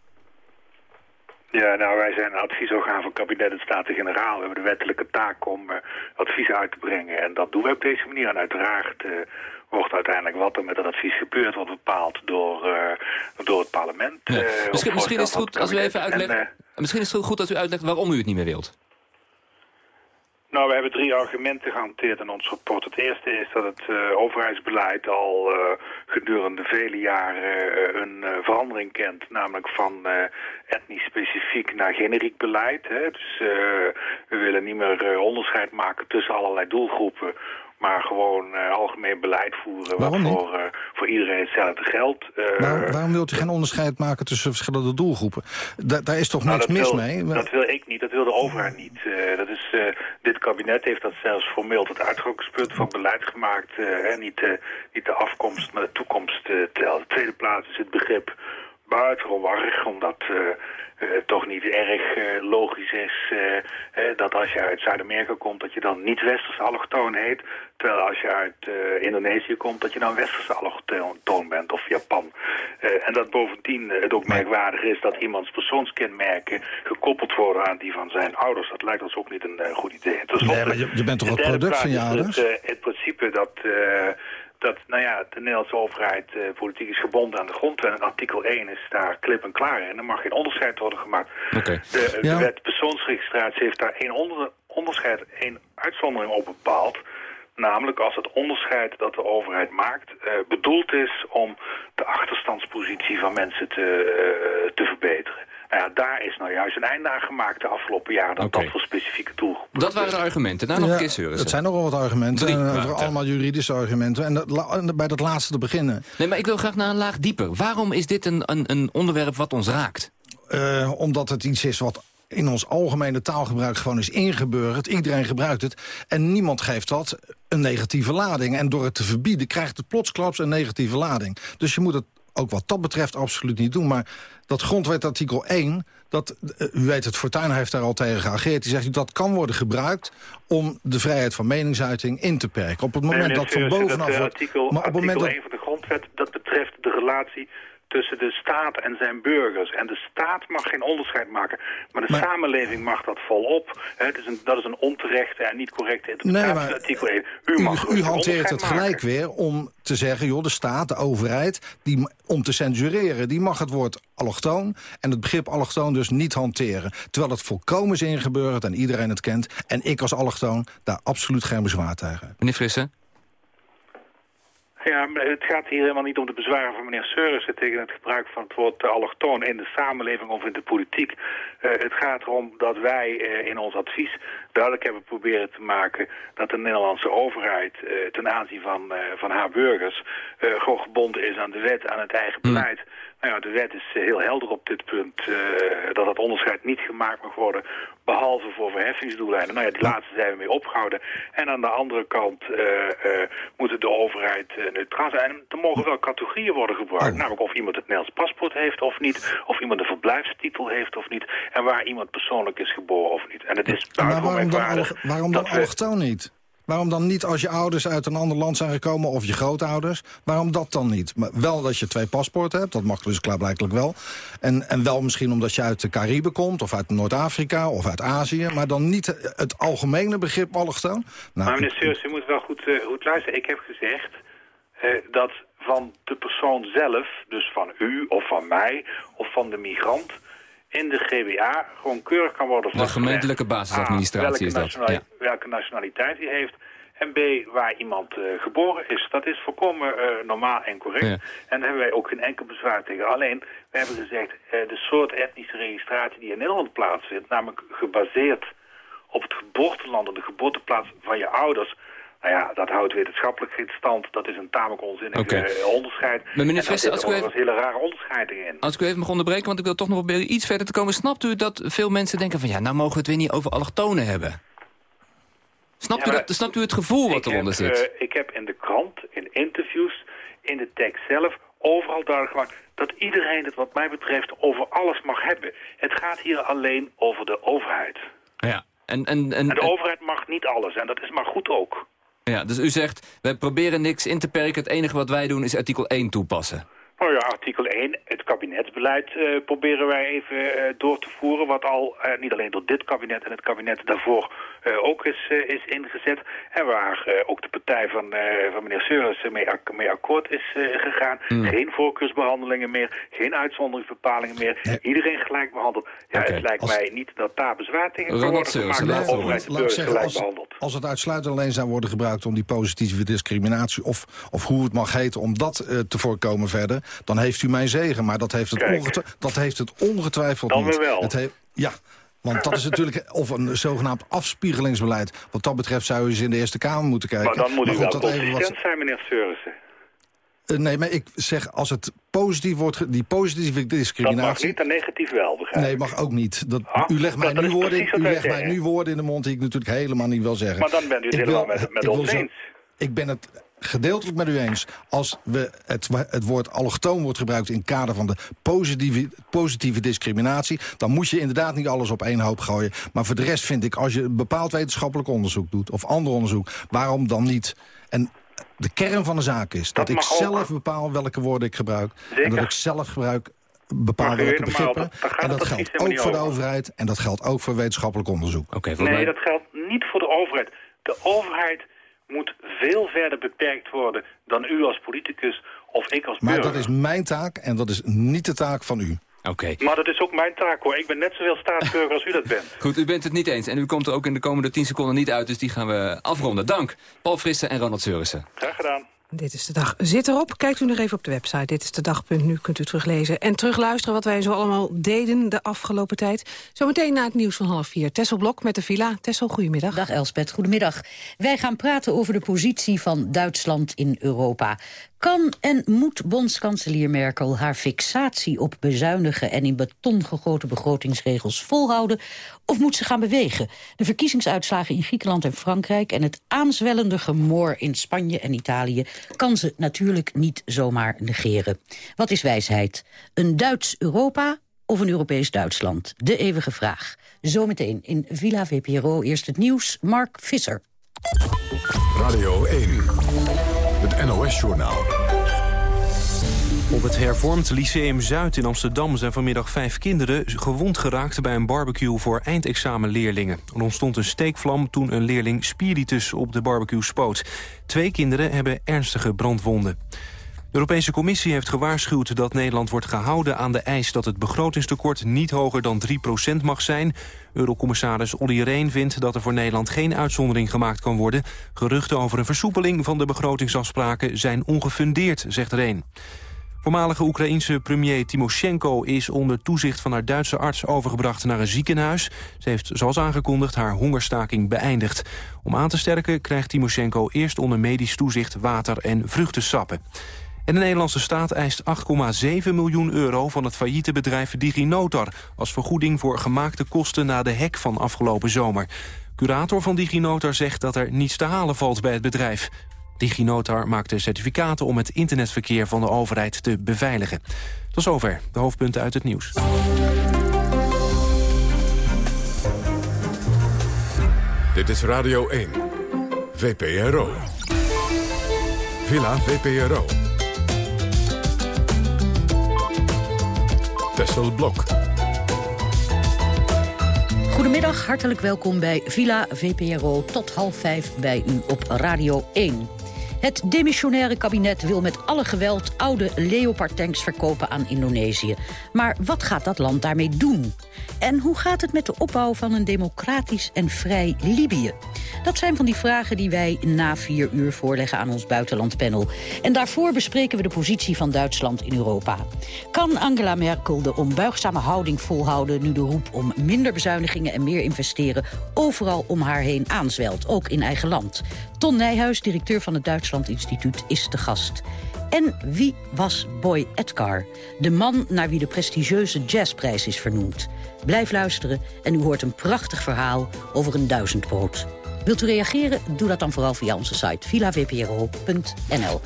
Ja, nou, wij zijn een adviesorgaan van kabinet en Staten-Generaal. We hebben de wettelijke taak om uh, advies uit te brengen. En dat doen we op deze manier. En uiteraard uh, wordt uiteindelijk wat er met dat advies gebeurt... wordt bepaald door, uh, door het parlement. Ja. misschien, misschien is het goed als u even uitlegt... misschien is het goed als u uitlegt waarom u het niet meer wilt. Nou, we hebben drie argumenten gehanteerd in ons rapport. Het eerste is dat het uh, overheidsbeleid al uh, gedurende vele jaren uh, een verandering kent. Namelijk van etnisch specifiek naar generiek beleid. Hè. Dus we willen niet meer onderscheid maken tussen allerlei doelgroepen maar gewoon uh, algemeen beleid voeren... Waarom voor, uh, voor iedereen hetzelfde geldt. Waar, waarom wilt u geen onderscheid maken tussen verschillende doelgroepen? Da daar is toch nou, niks mis wil, mee? Dat wil ik niet, dat wil de overheid niet. dat is, dit kabinet heeft dat zelfs formeel tot uitgangspunt van beleid gemaakt. en niet, niet de afkomst, maar de toekomst telt. De tweede plaats is het begrip buitengewoon warrig, omdat... Uh, toch niet erg uh, logisch is dat als je uit Zuid-Amerika komt... dat je dan niet westerse allochtoon heet. Terwijl als je uit Indonesië komt dat je dan westerse allochtoon bent of Japan. en dat bovendien het ook merkwaardig is dat iemands persoonskenmerken... gekoppeld worden aan die van zijn ouders. Dat lijkt ons ook niet een goed idee. nee, maar je, je bent toch het product van je ouders? Het, het principe dat dat nou ja, de Nederlandse overheid uh, politiek is gebonden aan de grondwet. En artikel 1 is daar klip en klaar. En er mag geen onderscheid worden gemaakt. Okay. De, ja. de wet persoonsregistratie heeft daar één onder, onderscheid, één uitzondering op bepaald. Namelijk als het onderscheid dat de overheid maakt uh, bedoeld is om de achterstandspositie van mensen te, uh, te verbeteren. Nou ja, daar is nou juist een einde aan gemaakt de afgelopen jaren... dat okay. dat voor specifieke doelgroepen... Dat waren de argumenten. Nou, nog ja, een keer Seurissen. Het zijn nogal wat argumenten. Drie, maar, allemaal juridische argumenten. En, dat, en, bij dat laatste te beginnen. Nee, maar ik wil graag naar een laag dieper. Waarom is dit een, een, een onderwerp wat ons raakt? Uh, omdat het iets is wat in ons algemene taalgebruik gewoon is ingeburgerd. Iedereen gebruikt het. En niemand geeft dat een negatieve lading. En door het te verbieden krijgt het plotsklaps een negatieve lading. Dus je moet het ook wat dat betreft absoluut niet doen. Maar dat grondwet artikel 1, dat, u weet het, Fortuyn heeft daar al tegen geageerd. Die zegt dat kan worden gebruikt om de vrijheid van meningsuiting in te perken. Op het moment nee, dat van bovenaf... Dat, uh, artikel, maar op artikel het moment 1 van de grondwet, dat betreft de relatie tussen de staat en zijn burgers. En de staat mag geen onderscheid maken. Maar de samenleving mag dat volop. Het is een, dat is een onterechte en niet correcte interpretatie nee, van artikel 1. U, mag u, u hanteert het gelijk weer om te zeggen... joh, de staat, de overheid, die, om te censureren... die mag het woord allochtoon en het begrip allochtoon dus niet hanteren. Terwijl het volkomen is ingeburgerd en iedereen het kent. En ik als allochtoon daar absoluut geen bezwaar tegen. Meneer Frisse? Ja, het gaat hier helemaal niet om de bezwaren van meneer Seurissen tegen het gebruik van het woord allochtoon in de samenleving of in de politiek. Uh, het gaat erom dat wij uh, in ons advies duidelijk hebben proberen te maken dat de Nederlandse overheid uh, ten aanzien van, van haar burgers gewoon gebonden is aan de wet, aan het eigen hmm. beleid. Nou ja, de wet is heel helder op dit punt. dat dat onderscheid niet gemaakt mag worden behalve voor verheffingsdoeleinden. Nou ja, die laatste zijn we mee opgehouden. En aan de andere kant uh, uh, moet de overheid neutraal zijn. Er mogen wel categorieën worden gebruikt. Oh. Namelijk of iemand het Nederlands paspoort heeft of niet. Of iemand een verblijfstitel heeft of niet. En waar iemand persoonlijk is geboren of niet. En het is maar waarom waarom dan allochtoon niet? Waarom dan niet als je ouders uit een ander land zijn gekomen... of je grootouders? Waarom dat dan niet? Wel dat je twee paspoorten hebt, dat mag dus klaarblijkelijk wel. En, en wel misschien omdat je uit de Cariben komt... of uit Noord-Afrika of uit Azië... maar dan niet het algemene begrip allochtoon? Nou, maar meneer u moet wel goed, uh, goed luisteren. Ik heb gezegd uh, dat van de persoon zelf, dus van u of van mij... of van de migrant in de GBA gewoon keurig kan worden vastgelegd. De gemeentelijke basisadministratie is dat. Ja. Welke nationaliteit hij heeft. En B, waar iemand uh, geboren is. Dat is volkomen uh, normaal en correct. En daar hebben wij ook geen enkel bezwaar tegen. Alleen, we hebben gezegd, uh, de soort etnische registratie die in Nederland plaatsvindt... namelijk gebaseerd op het geboorteland en de geboorteplaats van je ouders... Nou ja, dat houdt wetenschappelijk geen stand. Dat is een tamelijk onzinnig okay. uh, onderscheid. Maar meneer Vester, als ik even... hele rare onderscheidingen in. Als ik u even mag onderbreken, want ik wil toch nog bij iets verder te komen. Snapt u dat veel mensen denken van... ja, nou mogen we het weer niet over allochtonen hebben? Snapt, u, dat, snapt u het gevoel wat eronder heb, zit? Uh, ik heb in de krant, in interviews, in de tekst zelf... overal duidelijk gemaakt dat iedereen het wat mij betreft over alles mag hebben. Het gaat hier alleen over de overheid. Ja. En, en, en, en de overheid mag niet alles en dat is maar goed ook. Ja, dus u zegt, wij proberen niks in te perken. Het enige wat wij doen is artikel 1 toepassen. Nou ja, artikel 1, het kabinetsbeleid uh, proberen wij even uh, door te voeren... wat al uh, niet alleen door dit kabinet en het kabinet daarvoor ook is, is ingezet... en waar ook de partij van, van meneer Seurens mee, ak mee akkoord is gegaan. Mm. Geen voorkeursbehandelingen meer, geen uitzonderingsbepalingen meer. Iedereen gelijk behandeld. Ja, okay. het lijkt als... mij niet dat daar bezwaar tegen kan worden gemaakt... maar de overheid gelijk als, behandeld. Als het uitsluitend alleen zou worden gebruikt om die positieve discriminatie... of, of hoe het mag heten, om dat te voorkomen verder dan heeft u mijn zegen. Maar dat heeft het, ongetwijfeld, dat heeft het ongetwijfeld dan niet. wel. Het heeft, ja, want dat is natuurlijk, of een zogenaamd afspiegelingsbeleid. Wat dat betreft zou u eens in de Eerste Kamer moeten kijken. Maar dan moet maar u wel wat... zijn, meneer Seurissen. Uh, nee, maar ik zeg, als het positief wordt, die positieve discriminatie... Dat mag niet, en negatief wel, begrijp Nee, mag ook niet. Dat, ah, u legt, mij, nu woorden, u legt mij nu woorden in de mond die ik natuurlijk helemaal niet wil zeggen. Maar dan bent u het helemaal met, met ons eens. Ik ben het gedeeltelijk met u eens. Als we het, het woord allochtoon wordt gebruikt in het kader van de positieve, positieve discriminatie... dan moet je inderdaad niet alles op één hoop gooien. Maar voor de rest vind ik, als je een bepaald wetenschappelijk onderzoek doet... of ander onderzoek, waarom dan niet... En de kern van de zaak is dat, dat ik zelf bepaal welke woorden ik gebruik. Zeker. En dat ik zelf gebruik bepaal welke begrippen. en dat geldt ook voor de overheid en dat geldt ook voor wetenschappelijk onderzoek. Okay, nee, mij... dat geldt niet voor de overheid. De overheid moet veel verder beperkt worden dan u als politicus of ik als burger. Maar dat is mijn taak en dat is niet de taak van u. Oké. Maar dat is ook mijn taak hoor. Ik ben net zoveel staatsburger als u dat bent. Goed, u bent het niet eens. En u komt er ook in de komende 10 seconden niet uit. Dus die gaan we afronden. Dank. Paul Frisse en Ronald Seurissen. Graag gedaan. Dit is de dag. Zit erop. Kijkt u nog even op de website. Dit is de dag.nu. Kunt u teruglezen en terugluisteren wat wij zo allemaal deden de afgelopen tijd. Zometeen na het nieuws van half vier. Tessel Blok met de Villa. Tessel, goedemiddag. Dag Elspet, goedemiddag. Wij gaan praten over de positie van Duitsland in Europa. Kan en moet bondskanselier Merkel haar fixatie op bezuinigen... en in beton gegoten begrotingsregels volhouden? Of moet ze gaan bewegen? De verkiezingsuitslagen in Griekenland en Frankrijk... en het aanzwellende gemor in Spanje en Italië... kan ze natuurlijk niet zomaar negeren. Wat is wijsheid? Een Duits Europa of een Europees Duitsland? De eeuwige vraag. Zometeen in Villa VPRO eerst het nieuws. Mark Visser. Radio 1. NOS-journaal. Op het hervormd Lyceum Zuid in Amsterdam zijn vanmiddag vijf kinderen gewond geraakt bij een barbecue voor eindexamenleerlingen. Er ontstond een steekvlam toen een leerling spiritus op de barbecue spoot. Twee kinderen hebben ernstige brandwonden. De Europese Commissie heeft gewaarschuwd dat Nederland wordt gehouden aan de eis dat het begrotingstekort niet hoger dan 3% mag zijn. Eurocommissaris Olly Rehn vindt dat er voor Nederland geen uitzondering gemaakt kan worden. Geruchten over een versoepeling van de begrotingsafspraken zijn ongefundeerd, zegt Rehn. Voormalige Oekraïense premier Timoshenko is onder toezicht van haar Duitse arts overgebracht naar een ziekenhuis. Ze heeft, zoals aangekondigd, haar hongerstaking beëindigd. Om aan te sterken krijgt Timoshenko eerst onder medisch toezicht water en vruchtensappen. En de Nederlandse staat eist 8,7 miljoen euro van het failliete bedrijf DigiNotar... als vergoeding voor gemaakte kosten na de hek van afgelopen zomer. Curator van DigiNotar zegt dat er niets te halen valt bij het bedrijf. DigiNotar maakte certificaten om het internetverkeer van de overheid te beveiligen. Tot zover de hoofdpunten uit het nieuws. Dit is Radio 1, VPRO. Villa VPRO. Blok. Goedemiddag, hartelijk welkom bij Villa VPRO tot half vijf bij u op Radio 1. Het demissionaire kabinet wil met alle geweld oude Leopard-tanks verkopen aan Indonesië. Maar wat gaat dat land daarmee doen? En hoe gaat het met de opbouw van een democratisch en vrij Libië? Dat zijn van die vragen die wij na vier uur voorleggen aan ons buitenlandpanel. En daarvoor bespreken we de positie van Duitsland in Europa. Kan Angela Merkel de onbuigzame houding volhouden... nu de roep om minder bezuinigingen en meer investeren... overal om haar heen aanzwelt, ook in eigen land? Ton Nijhuis, directeur van het Duitsland Instituut, is de gast. En wie was Boy Edgar? De man naar wie de prestigieuze jazzprijs is vernoemd. Blijf luisteren en u hoort een prachtig verhaal over een duizendpoot. Wilt u reageren? Doe dat dan vooral via onze site villavpro.nl.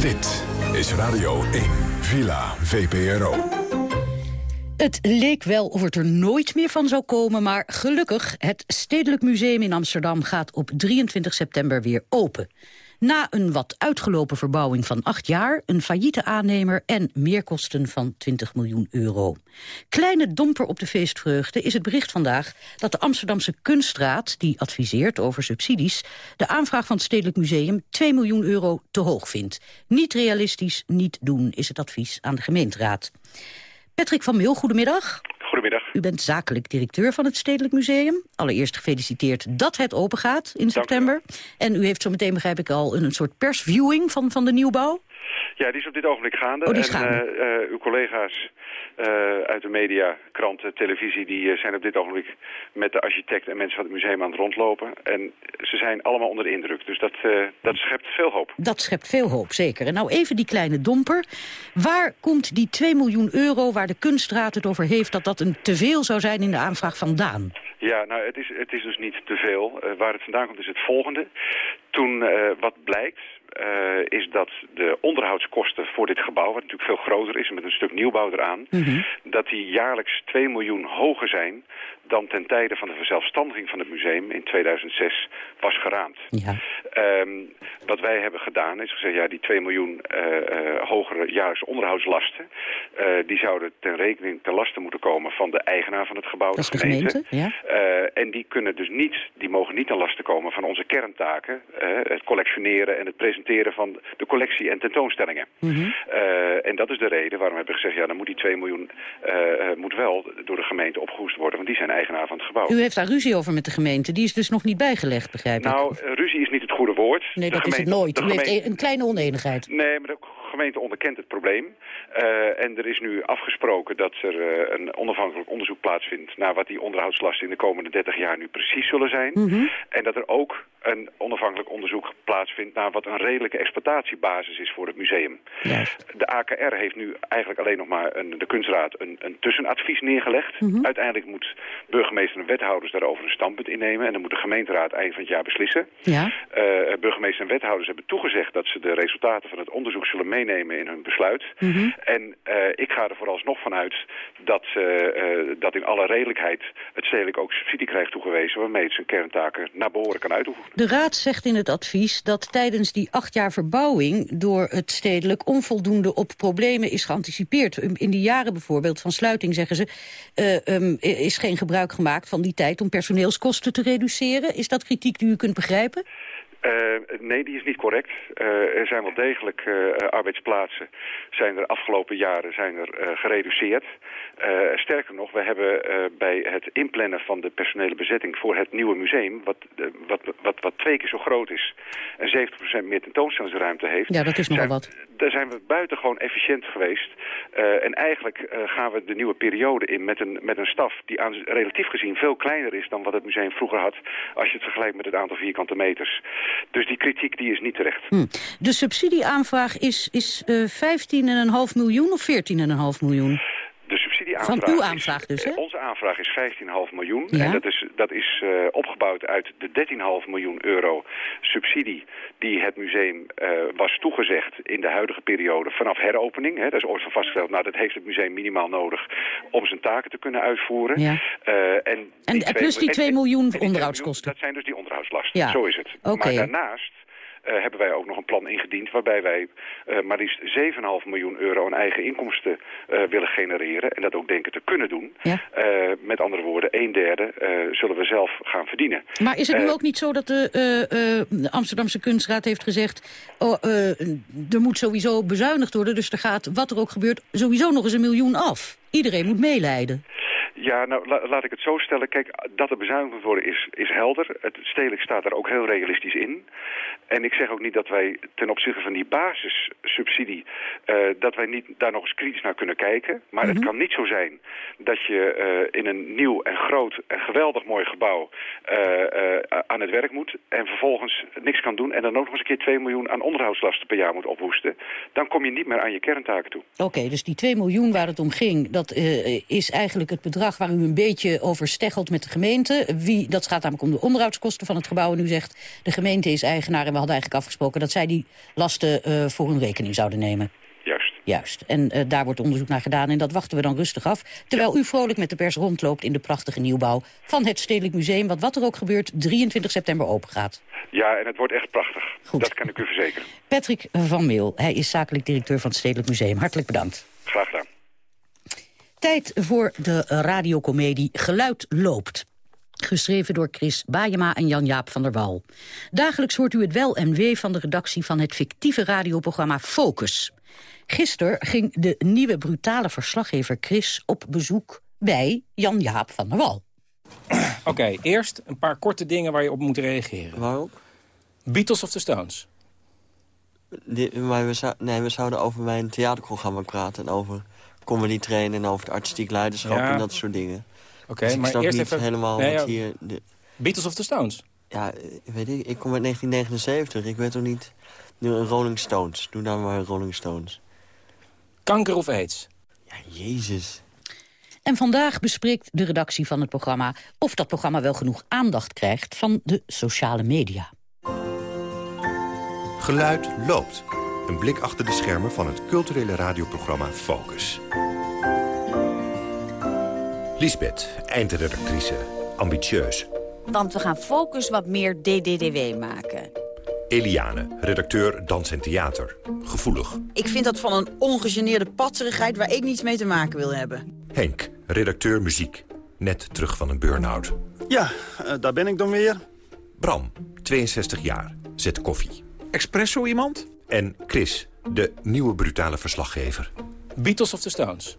Dit is Radio 1, Villa VPRO. Het leek wel of het er nooit meer van zou komen, maar gelukkig... het Stedelijk Museum in Amsterdam gaat op 23 september weer open. Na een wat uitgelopen verbouwing van acht jaar... een failliete aannemer en meerkosten van 20 miljoen euro. Kleine domper op de feestvreugde is het bericht vandaag... dat de Amsterdamse Kunstraad, die adviseert over subsidies... de aanvraag van het Stedelijk Museum 2 miljoen euro te hoog vindt. Niet realistisch, niet doen, is het advies aan de gemeenteraad. Patrick van Meel, goedemiddag. Goedemiddag. U bent zakelijk directeur van het Stedelijk Museum. Allereerst gefeliciteerd dat het open gaat in september. En u heeft zo meteen, begrijp ik al, een soort persviewing van, van de nieuwbouw. Ja, die is op dit ogenblik gaande. Oh, die is gaande. En uh, uw collega's uh, uit de media, kranten, televisie... die zijn op dit ogenblik met de architect en mensen van het museum aan het rondlopen. En ze zijn allemaal onder de indruk. Dus dat, dat schept veel hoop. Dat schept veel hoop, zeker. En nou even die kleine domper. Waar komt die 2 miljoen euro waar de kunstraad het over heeft... dat dat een teveel zou zijn in de aanvraag vandaan? Ja, nou, het is, het is dus niet te veel. waar het vandaan komt is het volgende. Toen, wat blijkt, is dat de onderhoudskosten voor dit gebouw, wat natuurlijk veel groter is met een stuk nieuwbouw eraan, mm -hmm. dat die jaarlijks 2 miljoen hoger zijn dan ten tijde van de verzelfstandiging van het museum in 2006 was geraamd. Ja. Um, wat wij hebben gedaan is gezegd, ja, die 2 miljoen uh, uh, hogere jaarlijkse onderhoudslasten, uh, die zouden ten rekening ten laste moeten komen van de eigenaar van het gebouw, dat de gemeente. De gemeente ja. en die kunnen dus niet, die mogen niet ten laste komen van onze kerntaken, het collectioneren en het presenteren van de collectie en tentoonstellingen. Mm -hmm. en dat is de reden waarom we hebben gezegd, ja, dan moet die 2 miljoen moet wel door de gemeente opgehoest worden, want die zijn eigenaar van het gebouw. U heeft daar ruzie over met de gemeente. Die is dus nog niet bijgelegd, begrijp ik. Nou, ruzie is niet het goede woord. Nee, dat gemeente, is het nooit. U gemeente... heeft een kleine oneenigheid. Nee, maar de gemeente onderkent het probleem. Uh, en er is nu afgesproken dat er uh, een onafhankelijk onderzoek plaatsvindt... naar wat die onderhoudslasten in de komende 30 jaar nu precies zullen zijn. Mm -hmm. En dat er ook een onafhankelijk onderzoek plaatsvindt... naar wat een redelijke exploitatiebasis is voor het museum. De AKR heeft nu eigenlijk alleen nog maar een, de kunstraad een, een tussenadvies neergelegd. Mm -hmm. Uiteindelijk moet burgemeester en wethouders daarover een standpunt innemen... en dan moet de gemeenteraad eind van het jaar beslissen. Ja. Uh, burgemeester en wethouders hebben toegezegd dat ze de resultaten van het onderzoek zullen meenemen in hun besluit. Mhm. En ik ga er vooralsnog vanuit dat, dat in alle redelijkheid het stedelijk ook subsidie krijgt toegewezen... waarmee het zijn kerntaken naar behoren kan uitoefenen. De Raad zegt in het advies dat tijdens die acht jaar verbouwing... door het stedelijk onvoldoende op problemen is geanticipeerd. In die jaren bijvoorbeeld van sluiting, zeggen ze... Um, is geen gebruik gemaakt van die tijd om personeelskosten te reduceren. Is dat kritiek die u kunt begrijpen? Uh, nee, die is niet correct. Uh, er zijn wel degelijk uh, arbeidsplaatsen, zijn er afgelopen jaren zijn er gereduceerd. sterker nog, we hebben bij het inplannen van de personele bezetting voor het nieuwe museum, wat, wat, wat, wat twee keer zo groot is en 70% meer tentoonstellingsruimte heeft. Ja, dat is nogal wat. Daar zijn we buitengewoon efficiënt geweest. en eigenlijk gaan we de nieuwe periode in met een, met een staf die aan, relatief gezien veel kleiner is dan wat het museum vroeger had, als je het vergelijkt met het aantal vierkante meters. Dus die kritiek die is niet terecht. Hm. De subsidieaanvraag is, is uh, eh, 15,5 miljoen of 14,5 miljoen? Subsidieaanvraag Van uw aanvraag dus, hè? Eh, onze aanvraag is 15,5 miljoen. En dat is, dat is uh, opgebouwd uit de 13,5 miljoen euro subsidie... die het museum uh, was toegezegd in de huidige periode vanaf heropening. Hè. Dat is ooit van vastgesteld. Nou, dat heeft het museum minimaal nodig om zijn taken te kunnen uitvoeren. Ja. en, en die plus die 2 miljoen onderhoudskosten. dat zijn dus die onderhoudslasten. Ja. Zo is het. Okay. Maar daarnaast uh, hebben wij ook nog een plan ingediend... waarbij wij uh, maar liefst 7,5 miljoen euro aan eigen inkomsten uh, willen genereren... en dat ook denken te kunnen doen. Ja. met andere woorden, een derde zullen we zelf gaan verdienen. Maar is het nu ook niet zo dat de Amsterdamse Kunstraad heeft gezegd... Oh, er moet sowieso bezuinigd worden, dus er gaat, wat er ook gebeurt... sowieso nog eens een miljoen af? Iedereen moet meeleiden. Ja, nou laat ik het zo stellen. Kijk, dat er bezuinigd moet worden is, is helder. Het stedelijk staat daar ook heel realistisch in. En ik zeg ook niet dat wij ten opzichte van die basissubsidie... Uh, dat wij niet daar nog eens kritisch naar kunnen kijken. Maar het mhm. kan niet zo zijn dat je uh, in een nieuw en groot en geweldig mooi gebouw... Uh, aan het werk moet en vervolgens niks kan doen... en dan ook nog eens een keer 2 miljoen aan onderhoudslasten per jaar moet ophoesten. Dan kom je niet meer aan je kerntaken toe. Oké, dus die 2 miljoen waar het om ging... dat is eigenlijk het bedrag waar u een beetje over steggelt met de gemeente. Wie, dat gaat namelijk om de onderhoudskosten van het gebouw. En u zegt, de gemeente is eigenaar en we hadden eigenlijk afgesproken... dat zij die lasten uh, voor hun rekening zouden nemen. Juist. Juist. En uh, daar wordt onderzoek naar gedaan en dat wachten we dan rustig af. Terwijl u vrolijk met de pers rondloopt in de prachtige nieuwbouw... van het Stedelijk Museum, wat wat er ook gebeurt, 23 september open gaat. Ja, en het wordt echt prachtig. Goed. Dat kan ik u verzekeren. Patrick van Meel, hij is zakelijk directeur van het Stedelijk Museum. Hartelijk bedankt. Tijd voor de radiocomedie Geluid loopt. Geschreven door Chris Bajema en Jan-Jaap van der Wal. Dagelijks hoort u het wel en wee van de redactie van het fictieve radioprogramma Focus. Gisteren ging de nieuwe brutale verslaggever Chris op bezoek bij Jan-Jaap van der Wal. Oké, eerst een paar korte dingen waar je op moet reageren. Waarop? Beatles of the Stones. maar we, nee, we zouden over mijn theaterprogramma praten... en over comedy trainen en over het artistiek leiderschap en dat soort dingen. Oké, dus maar eerst even... helemaal nee, wat hier... De... Beatles of the Stones? Ja, weet ik, ik kom uit 1979. Ik weet toch niet... Nu een Rolling Stones. Doe dan maar Rolling Stones. Kanker of aids? Ja, jezus. En vandaag bespreekt de redactie van het programma... of dat programma wel genoeg aandacht krijgt van de sociale media. Geluid loopt. Een blik achter de schermen van het culturele radioprogramma Focus. Lisbeth, eindredactrice. Ambitieus. Want we gaan Focus wat meer DDDW maken. Eliane, redacteur Dans en Theater. Gevoelig. Ik vind dat van een ongegeneerde patserigheid waar ik niets mee te maken wil hebben. Henk, redacteur muziek. Net terug van een burn-out. Ja, uh, daar ben ik dan weer. Bram, 62 jaar. Zet koffie. Espresso iemand? En Chris, de nieuwe brutale verslaggever. Beatles of the Stones?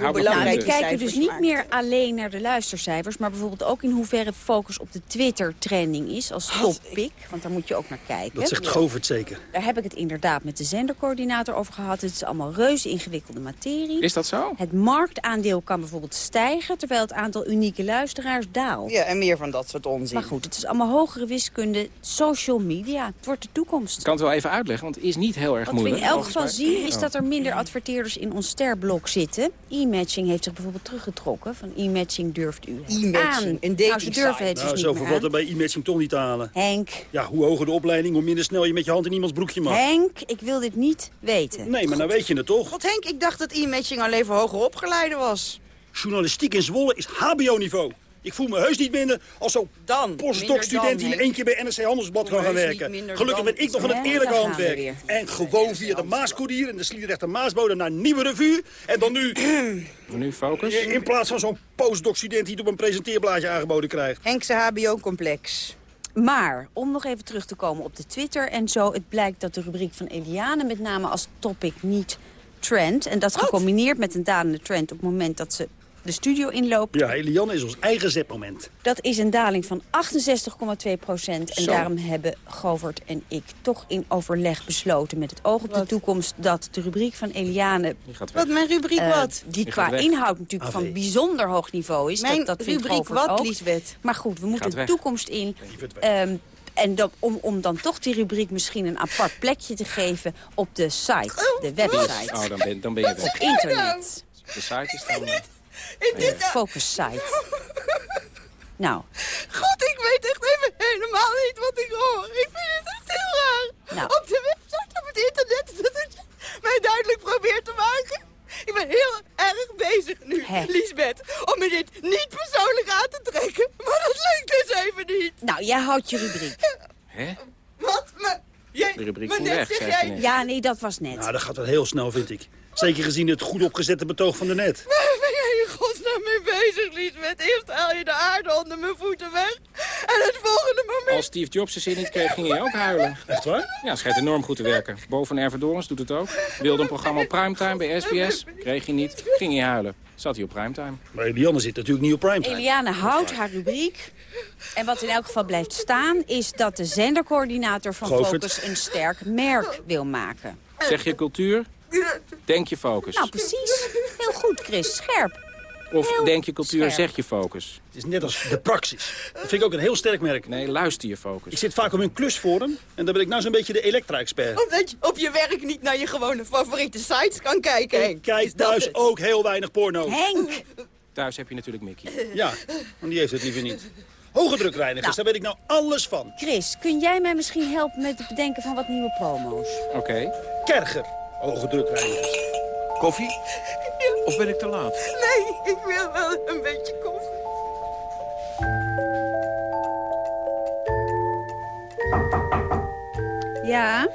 Nou, we kijken dus niet meer alleen naar de luistercijfers... maar bijvoorbeeld ook in hoeverre focus op de Twitter-trending is als topic. Want daar moet je ook naar kijken. Dat zegt Govert zeker. Daar heb ik het inderdaad met de zendercoördinator over gehad. Het is allemaal reuze ingewikkelde materie. Is dat zo? Het marktaandeel kan bijvoorbeeld stijgen... terwijl het aantal unieke luisteraars daalt. Ja, en meer van dat soort onzin. Maar goed, het is allemaal hogere wiskunde, social media. Het wordt de toekomst. Ik kan het wel even uitleggen, want het is niet heel erg Wat moeilijk. Wat we in elk geval zien, is dat er minder adverteerders in ons sterblok zitten e-matching heeft zich bijvoorbeeld teruggetrokken. Van e-matching durft u E-matching, aan. een nou, dating ze durven het dus nou, niet zoveel valt aan. er bij e-matching toch niet te halen. Henk. Ja, hoe hoger de opleiding, hoe minder snel je met je hand in iemands broekje mag. Henk, ik wil dit niet weten. Nee, maar nou weet je het toch? God Henk, ik dacht dat e-matching alleen voor hoger opgeleiden was. Journalistiek in Zwolle is hbo-niveau. Ik voel me heus niet minder als zo'n postdoc-student die in één keer bij NRC Handelsblad kan gaan werken. Gelukkig ben ik nog van het eerlijke handwerk. En gewoon via de Maaskoerier en de Sliedrechter Maasbode naar Nieuwe Revue. En dan nu... nu focus. In plaats van zo'n postdoc-student die het op een presenteerblaadje aangeboden krijgt. Henkse HBO-complex. Maar, om nog even terug te komen op de Twitter en zo... het blijkt dat de rubriek van Eliane met name als topic niet trend... en dat gecombineerd met een dalende trend op het moment dat ze de studio inloopt... Ja, Eliane is ons eigen zetmoment. Dat is een daling van 68,2 procent. En Zo. daarom hebben Govert en ik toch in overleg besloten... met het oog op de toekomst dat de rubriek van Eliane... Wat, mijn rubriek wat? Die, Die qua inhoud natuurlijk van bijzonder hoog niveau is. Mijn dat, dat rubriek wat, ook. Liesbeth? Maar goed, we moeten de toekomst in. Ehm, en dat, om, om dan toch die rubriek misschien een apart plekje te geven op de site, de website. Oh, dan ben, dan ben je weg. Op internet. De site is dan... De focus site. Nou, God, ik weet echt even helemaal niet wat ik hoor. Ik vind het echt heel raar. Nou. Op de website, op het internet, dat het mij duidelijk probeert te maken. Ik ben heel erg bezig nu? Liesbeth, om me dit niet persoonlijk aan te trekken. Maar dat lukt dus even niet. nou, jij houdt je rubriek. Hè? Wat? Maar, jij, De rubriek maar net weg, zeg jij... Ja, nee, dat was net. Nou, dat gaat wel heel snel, vind ik. Zeker gezien het goed opgezette betoog van de net. Waar ben jij in godsnaam mee bezig, Liesbeth? Eerst haal je de aarde onder mijn voeten weg. En het volgende moment... Als Steve Jobs de zin niet kreeg, ging hij ook huilen. Echt waar? Ja, schijnt enorm goed te werken. Boven Erve Dorens doet het ook. Wilde een programma op primetime bij SBS. Kreeg hij niet, ging hij huilen. Zat hij op primetime. Maar Eliane zit natuurlijk niet op primetime. Eliane houdt haar rubriek. En wat in elk geval blijft staan... is dat de zendercoördinator van. Focus een sterk merk wil maken. Zeg je cultuur? Denk je focus. Nou, precies. Heel goed, Chris. Scherp. Of heel denk je cultuur, scherp. zeg je focus. Het is net als de praxis. Dat vind ik ook een heel sterk merk. Nee, luister je focus. Ik zit vaak op een klusforum en dan ben ik nou zo'n beetje de elektra-expert. Omdat je op je werk niet naar je gewone favoriete sites kan kijken, Henk. Ik kijk thuis het? ook heel weinig porno. Henk! Thuis heb je natuurlijk Mickey. Ja, maar die heeft het liever niet. Hoge drukreinigers, Nou. daar weet ik nou alles van. Chris, kun jij mij misschien helpen met het bedenken van wat nieuwe promo's? Oké. Kerger, hoge drukreinigers. Koffie? Of ben ik te laat? Nee, ik wil wel een beetje koffie. Ja?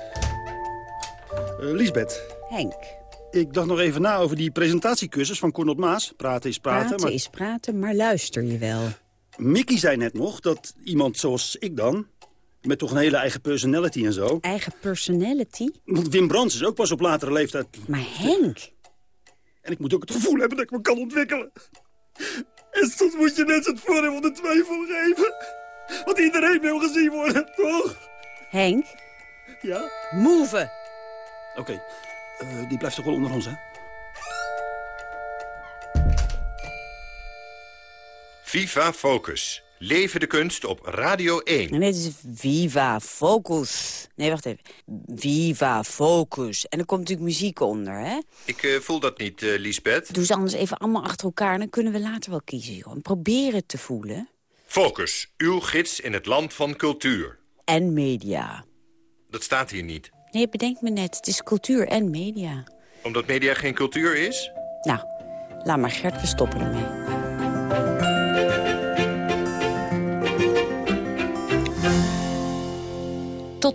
Eh Liesbeth, Henk. ik dacht nog even na over die presentatiecursus van Cornel Maas. Praten is praten. Praten maar is praten, maar luister je wel. Mickey zei net nog dat iemand zoals ik dan... met toch een hele eigen personality en zo... Eigen personality? Want Wim Brands is ook pas op latere leeftijd... Maar Henk... En ik moet ook het gevoel hebben dat ik me kan ontwikkelen. En soms moet je net het voordeel van de twijfel geven. Want iedereen wil gezien worden, toch? Henk? Ja? Move! Oké, eh, die blijft toch wel onder ons, hè? Viva Focus. Leven de kunst op Radio 1. En dit is Viva Focus. Nee, wacht even. Viva Focus. En er komt natuurlijk muziek onder, hè? Ik eh, voel dat niet, eh Liesbeth. Doe ze anders even allemaal achter elkaar... en dan kunnen we later wel kiezen, joh. En probeer het te voelen. Focus, uw gids in het land van cultuur. En media. Dat staat hier niet. Nee, bedenk me net. Het is cultuur en media. Omdat media geen cultuur is? Nou, laat maar Gert, we stoppen ermee.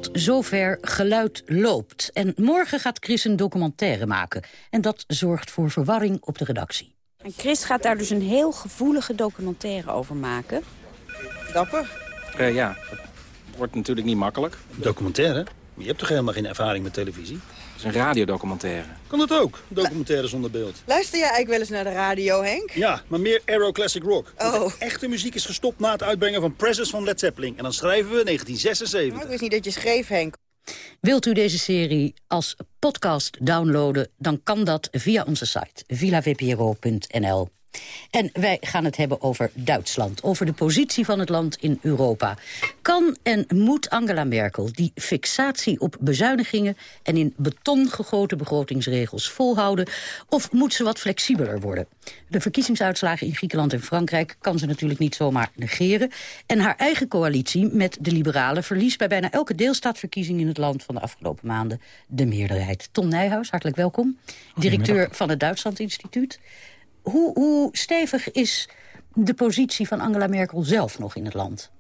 Tot zover Geluid loopt. En morgen gaat Chris een documentaire maken. En dat zorgt voor verwarring op de redactie. En Chris gaat daar dus een heel gevoelige documentaire over maken. Dapper. Eh, ja, het wordt natuurlijk niet makkelijk. Documentaire? Je hebt toch helemaal geen ervaring met televisie? Is een radiodocumentaire. Kan dat ook, documentaire zonder beeld? Luister jij eigenlijk wel eens naar de radio, Henk? Ja, maar meer Aero Classic Rock. Oh. de echte muziek is gestopt na het uitbrengen van Presence van Led Zeppelin. En dan schrijven we 1976. Ik wist niet dat je schreef, Henk. Wilt u deze serie als podcast downloaden, dan kan dat via onze site villavpro.nl. En wij gaan het hebben over Duitsland, over de positie van het land in Europa. Kan en moet Angela Merkel die fixatie op bezuinigingen... en in beton gegoten begrotingsregels volhouden... of moet ze wat flexibeler worden? De verkiezingsuitslagen in Griekenland en Frankrijk... kan ze natuurlijk niet zomaar negeren. En haar eigen coalitie met de liberalen... verliest bij bijna elke deelstaatverkiezing in het land... van de afgelopen maanden de meerderheid. Tom Nijhuis, hartelijk welkom. Directeur van het Duitsland Instituut. Hoe, hoe stevig is de positie van Angela Merkel zelf nog in het land?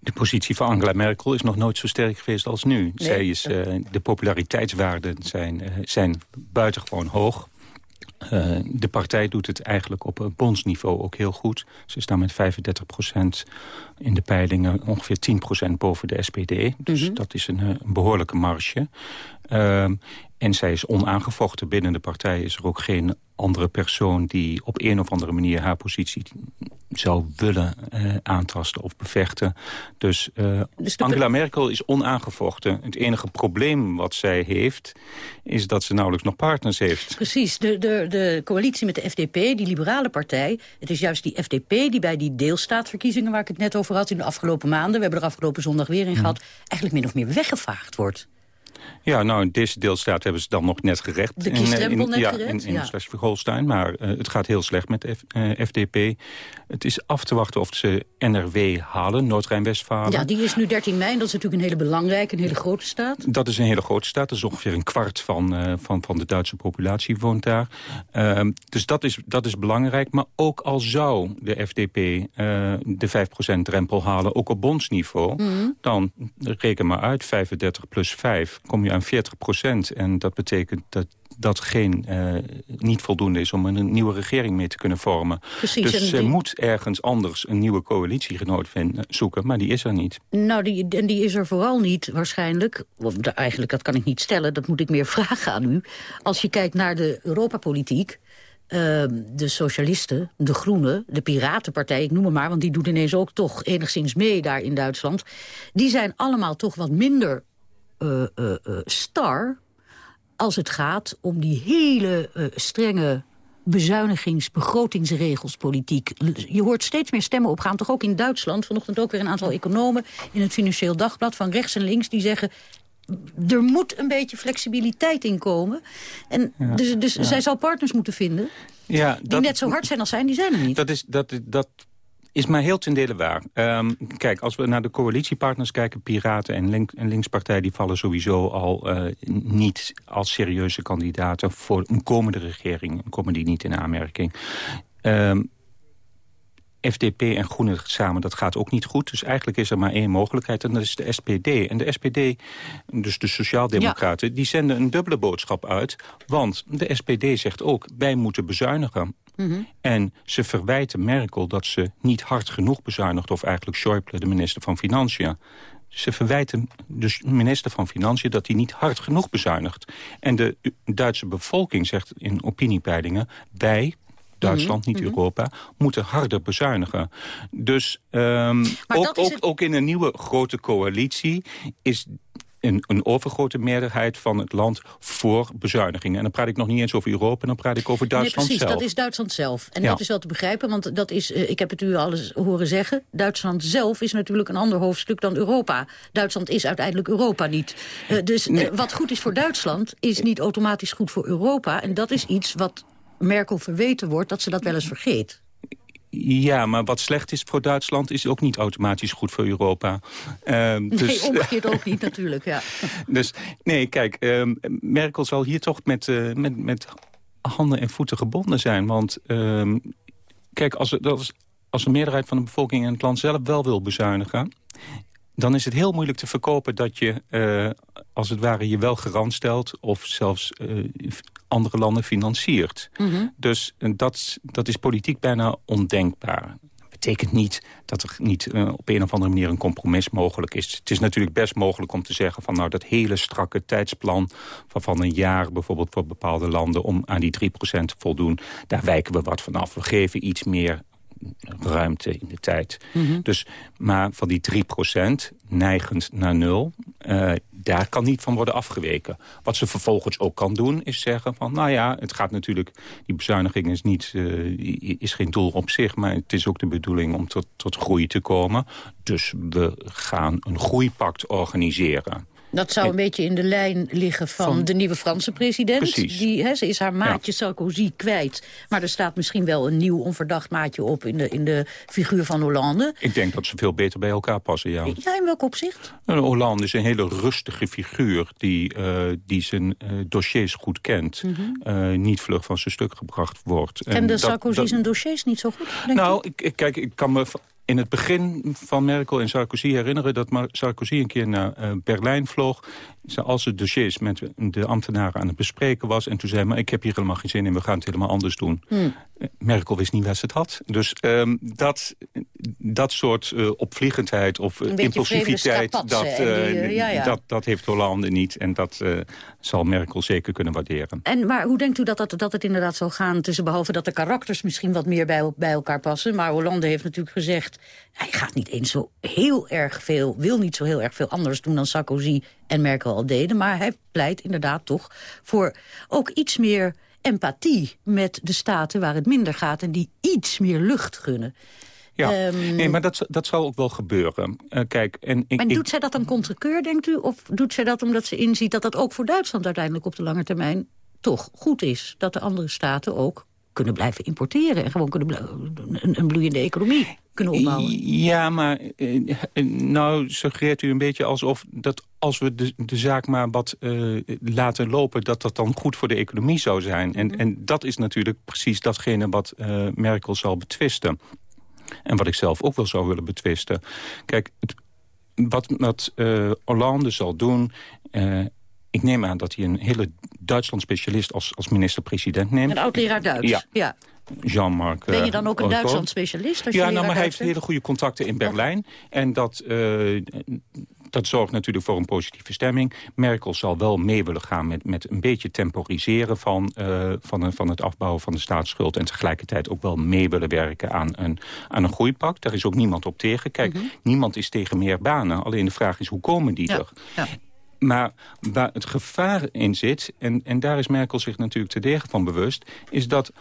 De positie van Angela Merkel is nog nooit zo sterk geweest als nu. Zij is, uh, de populariteitswaarden zijn, uh, zijn buitengewoon hoog. Uh, de partij doet het eigenlijk op bondsniveau ook heel goed. Ze staan met 35 in de peilingen, ongeveer 10% boven de SPD. Dus mm -hmm. dat is een, een behoorlijke marge. Uh, en zij is onaangevochten binnen de partij. Is er ook geen andere persoon die op een of andere manier haar positie zou willen uh, aantasten of bevechten. Dus, uh, dus Angela Merkel is onaangevochten. Het enige probleem wat zij heeft, is dat ze nauwelijks nog partners heeft. Precies, de, de, de coalitie met de FDP, die liberale partij... het is juist die FDP die bij die deelstaatverkiezingen... waar ik het net over had in de afgelopen maanden... we hebben er afgelopen zondag weer in mhm. gehad... eigenlijk min of meer weggevaagd wordt. Ja, nou, in deze deelstaat hebben ze dan nog net gerecht. De kiesdrempel net ja, gerecht? In, in ja, Schleswig-Holstein, maar uh, het gaat heel slecht met F, uh, eh, FDP. Het is af te wachten of ze NRW halen, Noord-Rijn-Westfalen. Ja, die is nu 13 mei, dat is natuurlijk een hele belangrijke, een hele grote staat. Dat is een hele grote staat, dat is ongeveer een kwart van, uh, van, van de Duitse populatie woont daar. Ehm, dus dat is, dat is belangrijk, maar ook al zou de FDP de 5% drempel halen, ook op bondsniveau... Mm. dan reken maar uit, 35 plus 5 kom je aan 40 procent. En dat betekent dat dat geen, uh, niet voldoende is om een nieuwe regering mee te kunnen vormen. Precies, dus ze die... moet ergens anders een nieuwe coalitiegenoot vinden, zoeken, maar die is er niet. Nou, die, en die is er vooral niet waarschijnlijk, of eigenlijk dat kan ik niet stellen, dat moet ik meer vragen aan u. Als je kijkt naar de Europapolitiek, uh, de socialisten, de groenen, de piratenpartij, ik noem het maar... want die doet ineens ook toch enigszins mee daar in Duitsland... die zijn allemaal toch wat minder star als het gaat om die hele strenge bezuinigings, begrotingsregelspolitiek. Je hoort steeds meer stemmen opgaan, toch ook in Duitsland. Vanochtend ook weer een aantal economen in het Financieel Dagblad... van rechts en links die zeggen... er moet een beetje flexibiliteit in komen. En ja, dus dus ja. zij zal partners moeten vinden... Ja, die dat, net zo hard zijn als zij, die zijn er niet. Dat, is, dat, dat is maar heel ten dele waar. Um, kijk, als we naar de coalitiepartners kijken... Piraten en, link, en Linkspartij die vallen sowieso al uh, niet als serieuze kandidaten... voor een komende regering. Komen die niet in aanmerking. Um, FDP en Groenen samen, dat gaat ook niet goed. Dus eigenlijk is er maar één mogelijkheid en dat is de SPD. En de SPD, dus de Sociaaldemocraten, ja. die zenden een dubbele boodschap uit. Want de SPD zegt ook, wij moeten bezuinigen. Mm -hmm. En ze verwijten Merkel dat ze niet hard genoeg bezuinigt... of eigenlijk Schäuble, de minister van Financiën. Ze verwijten de minister van Financiën dat hij niet hard genoeg bezuinigt. En de Duitse bevolking zegt in opiniepeilingen... wij, Duitsland, niet mm -hmm. Europa, moeten harder bezuinigen. Dus um, ook, ook, ook in een nieuwe grote coalitie is een, een overgrote meerderheid van het land voor bezuinigingen. En dan praat ik nog niet eens over Europa, dan praat ik over Duitsland nee, precies, zelf. dat is Duitsland zelf. En ja. dat is wel te begrijpen, want dat is, uh, ik heb het u al eens horen zeggen... Duitsland zelf is natuurlijk een ander hoofdstuk dan Europa. Duitsland is uiteindelijk Europa niet. Uh, dus nee. uh, wat goed is voor Duitsland, is niet automatisch goed voor Europa. En dat is iets wat Merkel verweten wordt, dat ze dat wel eens vergeet. Ja, maar wat slecht is voor Duitsland is ook niet automatisch goed voor Europa. Uh, dus, nee, omgekeerd ook niet natuurlijk, ja. Dus nee, kijk, uh, Merkel zal hier toch met, uh, met, met handen en voeten gebonden zijn. Want uh, kijk, als, als, als de meerderheid van de bevolking in het land zelf wel wil bezuinigen dan is het heel moeilijk te verkopen dat je, uh, als het ware, je wel garant stelt... of zelfs uh, andere landen financiert. Mm -hmm. Dus dat, dat is politiek bijna ondenkbaar. Dat betekent niet dat er niet uh, op een of andere manier een compromis mogelijk is. Het is natuurlijk best mogelijk om te zeggen van nou dat hele strakke tijdsplan van, van een jaar bijvoorbeeld voor bepaalde landen om aan die 3% te voldoen. Daar wijken we wat vanaf. We geven iets meer ruimte in de tijd. Mm -hmm. dus, maar van die 3% neigend naar nul... Uh, daar kan niet van worden afgeweken. Wat ze vervolgens ook kan doen, is zeggen van... nou ja, het gaat natuurlijk... die bezuiniging is, niet, uh, is geen doel op zich... maar het is ook de bedoeling om tot, tot groei te komen. Dus we gaan een groeipact organiseren. Dat zou een beetje in de lijn liggen van, de nieuwe Franse president. Precies. Die, ze is haar maatje Sarkozy kwijt. Maar er staat misschien wel een nieuw onverdacht maatje op... in de, in de figuur van Hollande. Ik denk dat ze veel beter bij elkaar passen, ja. Ja, in welk opzicht? Hollande is een hele rustige figuur... die, uh, die zijn uh, dossiers goed kent. Mm -hmm. uh, niet vlug van zijn stuk gebracht wordt. Kende Sarkozy zijn dossiers niet zo goed? nou, ik, ik, kijk, ik kan me in het begin van Merkel en Sarkozy herinneren... dat Sarkozy een keer naar uh, Berlijn vloog... als het dossiers met de ambtenaren aan het bespreken was... en toen zei maar ik heb hier helemaal geen zin in, we gaan het helemaal anders doen. Hmm. Merkel wist niet waar ze het had. Dus um, dat, dat soort uh, opvliegendheid of uh, impulsiviteit... Dat, die, ja, ja. dat, dat heeft Hollande niet en dat zal Merkel zeker kunnen waarderen. En maar hoe denkt u dat, dat, dat het inderdaad zal gaan... tussen behalve dat de karakters misschien wat meer bij, bij elkaar passen... maar Hollande heeft natuurlijk gezegd... hij gaat niet eens zo heel erg veel... wil niet zo heel erg veel anders doen dan Sarkozy en Merkel al deden... maar hij pleit inderdaad toch voor ook iets meer empathie met de staten waar het minder gaat... en die iets meer lucht gunnen. Ja, um, nee, maar dat, dat zal ook wel gebeuren. Uh, kijk, en ik, maar doet zij dat dan contrakeur, denkt u? Of doet zij dat omdat ze inziet dat dat ook voor Duitsland uiteindelijk op de lange termijn toch goed is? Dat de andere staten ook kunnen blijven importeren en gewoon kunnen een, een bloeiende economie kunnen opbouwen. Ja, maar uh, nou suggereert u een beetje alsof dat als we de, de zaak maar wat uh, laten lopen... dat dat dan goed voor de economie zou zijn. En, mhm. en dat is natuurlijk precies datgene wat uh, Merkel zal betwisten. En wat ik zelf ook wel zou willen betwisten. Kijk, het, wat, wat uh, Hollande zal doen... Ik neem aan dat hij een hele Duitsland-specialist als, als minister-president neemt. Een oud-leraar Duits, ja. ja. Jean-Marc Ben je dan ook een Duitsland-specialist? Ja, nou, maar hij heeft hele goede contacten in Berlijn. En dat, uh, dat zorgt natuurlijk voor een positieve stemming. Merkel zal wel mee willen gaan met, met een beetje temporiseren van, uh, van, van het afbouwen van de staatsschuld. En tegelijkertijd ook wel mee willen werken aan een, aan een groeipact. Daar is ook niemand op tegen. Kijk, mm -hmm. niemand is tegen meer banen. Alleen de vraag is, hoe komen die ja. er? Ja. Maar waar het gevaar in zit, en, en daar is Merkel zich natuurlijk te degen van bewust... is dat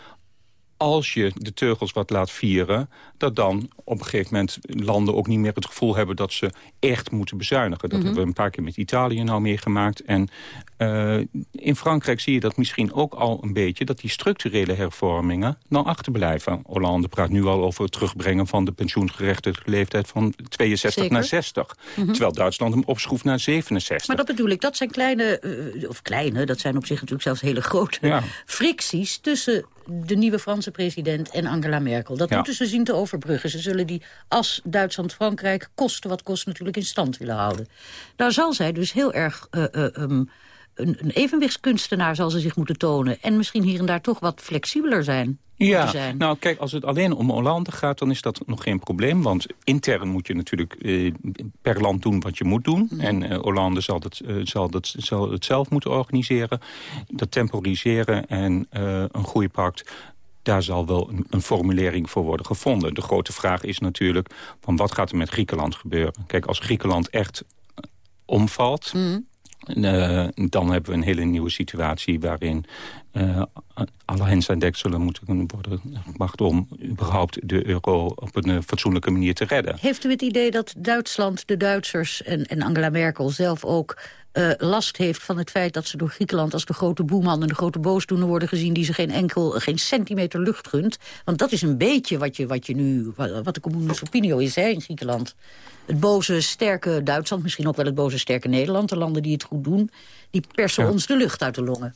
als je de teugels wat laat vieren... dat dan op een gegeven moment landen ook niet meer het gevoel hebben... dat ze echt moeten bezuinigen. Dat mm -hmm. hebben we een paar keer met Italië nou meegemaakt. En uh, in Frankrijk zie je dat misschien ook al een beetje... dat die structurele hervormingen nou achterblijven. Hollande praat nu al over het terugbrengen van de pensioengerechtigde leeftijd... van 62 Zeker. naar 60. Mm -hmm. Terwijl Duitsland hem opschroeft naar 67. Maar dat bedoel ik, dat zijn kleine, uh, of kleine... dat zijn op zich natuurlijk zelfs hele grote ja. fricties... tussen de nieuwe Franse president en Angela Merkel. Dat ja. moeten ze zien te overbruggen. Ze zullen die as Duitsland-Frankrijk kosten wat kost natuurlijk in stand willen houden. Daar zal zij dus heel erg... Uh, uh, um, een, een evenwichtskunstenaar zal ze zich moeten tonen. En misschien hier en daar toch wat flexibeler zijn. Ja, zijn. nou kijk, als het alleen om Hollande gaat, dan is dat nog geen probleem. Want intern moet je natuurlijk eh, per land doen wat je moet doen. En eh, Hollande zal, dat, uh, zal, dat, zal het zelf moeten organiseren. Dat temporiseren en een groeipact, daar zal wel een, een, formulering voor worden gevonden. De grote vraag is natuurlijk, van wat gaat er met Griekenland gebeuren? Kijk, als Griekenland echt omvalt... Mm uh, dan hebben we een hele nieuwe situatie waarin uh, alle hens aan dek zullen moeten worden gebracht om überhaupt de euro op een uh, fatsoenlijke manier te redden. Heeft u het idee dat Duitsland, de Duitsers en Angela Merkel zelf ook uh, last heeft van het feit dat ze door Griekenland als de grote boeman en de grote boosdoener worden gezien die ze geen enkel, geen centimeter lucht gunt. Want dat is een beetje wat je, wat je nu, wat de communis opinio is hè, in Griekenland. Het boze, sterke Duitsland, misschien ook wel het boze, sterke Nederland, de landen die het goed doen, die persen ja. ons de lucht uit de longen.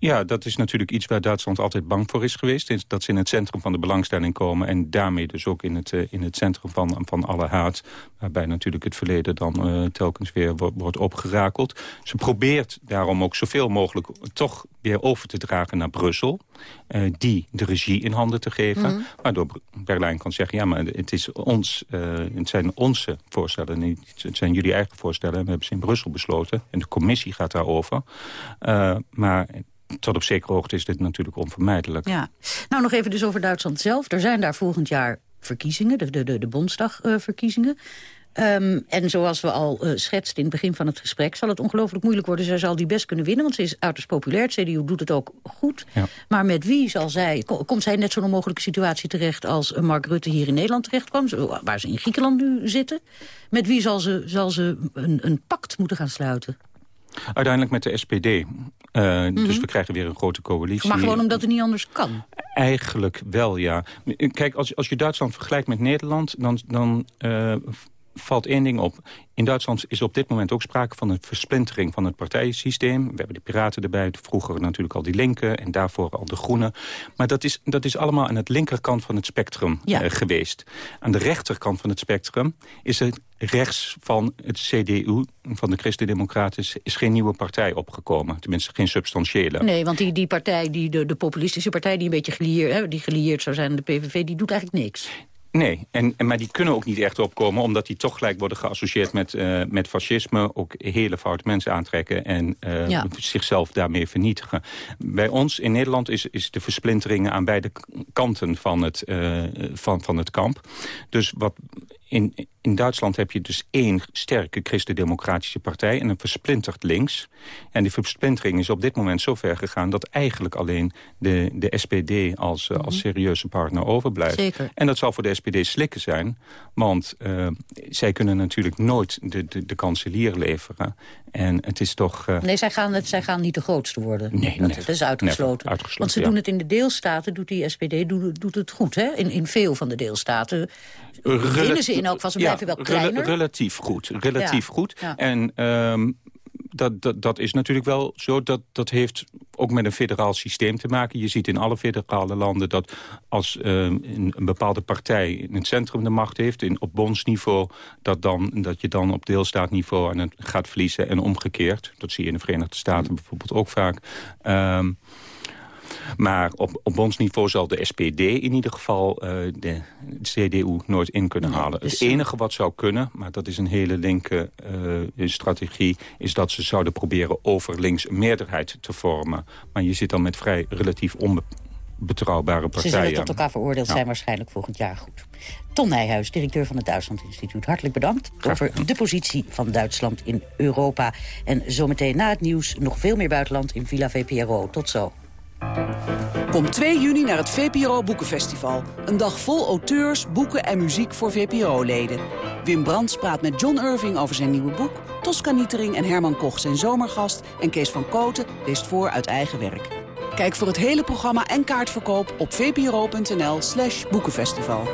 Ja, dat is natuurlijk iets waar Duitsland altijd bang voor is geweest. Dat ze in het centrum van de belangstelling komen... en daarmee dus ook in het, uh, in het centrum van, van alle haat... waarbij natuurlijk het verleden dan uh, telkens weer wordt, opgerakeld. Ze probeert daarom ook zoveel mogelijk toch weer over te dragen naar Brussel... Uh, die de regie in handen te geven. Mm -hmm. Waardoor Berlijn kan zeggen, ja, maar het, is ons, het zijn onze voorstellen... Niet, het zijn jullie eigen voorstellen. We hebben ze in Brussel besloten. En de commissie gaat daarover. maar tot op zekere hoogte is dit natuurlijk onvermijdelijk. Ja. Nou, nog even dus over Duitsland zelf. Er zijn daar volgend jaar verkiezingen, de, de, de, de Bondsdagverkiezingen. Ehm, en zoals we al uh, schetsten in het begin van het gesprek... zal het ongelooflijk moeilijk worden. Zij zal die best kunnen winnen, want ze is uiterst populair. Het CDU doet het ook goed. Ja. Maar met wie zal zij... Komt zij net zo'n onmogelijke situatie terecht... als Mark Rutte hier in Nederland terecht kwam... waar ze in Griekenland nu zitten? Met wie zal ze, zal ze een, een pact moeten gaan sluiten? Uiteindelijk met de SPD. Uh, mm Dus mhm. we krijgen weer een grote coalitie. Maar gewoon omdat het niet anders kan? Eigenlijk wel, ja. Kijk, als, als je Duitsland vergelijkt met Nederland... dan, dan uh, valt één ding op. In Duitsland is op dit moment ook sprake van een versplintering van het partijensysteem. We hebben de piraten erbij, vroeger natuurlijk al die linken en daarvoor al de groenen. Maar dat is, dat is allemaal aan het linkerkant van het spectrum eh, geweest. Aan de rechterkant van het spectrum is het rechts van het CDU, van de Christen-Democraten, is geen nieuwe partij opgekomen. Tenminste, geen substantiële. Nee, want die, die partij, die, de, de populistische partij die een beetje gelieerd, hè, die gelieerd zou zijn, de PVV, die doet eigenlijk niks. Nee, en, en, maar die kunnen ook niet echt opkomen... omdat die toch gelijk worden geassocieerd met, uh, met fascisme... ook hele foute mensen aantrekken en uh, zichzelf daarmee vernietigen. Bij ons in Nederland is, is de versplintering aan beide kanten van het, uh, van, van het kamp. Dus wat in, in Duitsland heb je dus één sterke christendemocratische partij... en een versplinterd links. En die versplintering is op dit moment zo ver gegaan... dat eigenlijk alleen de, de SPD als, als mhm. serieuze partner overblijft. Zeker. En dat zal voor de SPD slikken zijn. Want uh, zij kunnen natuurlijk nooit de, de, de kanselier leveren. En het is toch... Uh... Nee, zij gaan, het, zij gaan niet de grootste worden. Nee, dat, dat is uitgesloten. uitgesloten. Want ze doen het in de deelstaten, doet die SPD doet, doet het goed. Hè? In, in veel van de deelstaten winnen ze in ook van. Ze blijven wel kleiner. relatief goed. Relatief goed. En um, dat, dat, dat is natuurlijk wel zo. Dat, dat heeft ook met een federaal systeem te maken. Je ziet in alle federale landen dat als uh, een, een, bepaalde partij in het centrum de macht heeft... In, op bondsniveau, dat, dan, dat je dan op deelstaatniveau aan het gaat verliezen en omgekeerd. Dat zie je in de Verenigde Staten bijvoorbeeld ook vaak. Um, maar op, op bondsniveau zal de SPD in ieder geval uh, de CDU nooit in kunnen halen. het enige wat zou kunnen, maar dat is een hele linker uh, strategie... is dat ze zouden proberen over links een meerderheid te vormen. Maar je zit dan met vrij relatief onbetrouwbare partijen. Ze zullen tot elkaar veroordeeld zijn waarschijnlijk volgend jaar goed. Ton Nijhuis, directeur van het Duitsland Instituut. Hartelijk bedankt over de positie van Duitsland in Europa. En zometeen na het nieuws nog veel meer buitenland in Villa VPRO. Tot zo. Kom 2 juni naar het VPRO Boekenfestival. Een dag vol auteurs, boeken en muziek voor VPRO-leden. Wim Brands praat met John Irving over zijn nieuwe boek... Tosca Nietering en Herman Koch zijn zomergast... en Kees van Koten leest voor uit eigen werk. Kijk voor het hele programma en kaartverkoop op vpro.nl slash boekenfestival.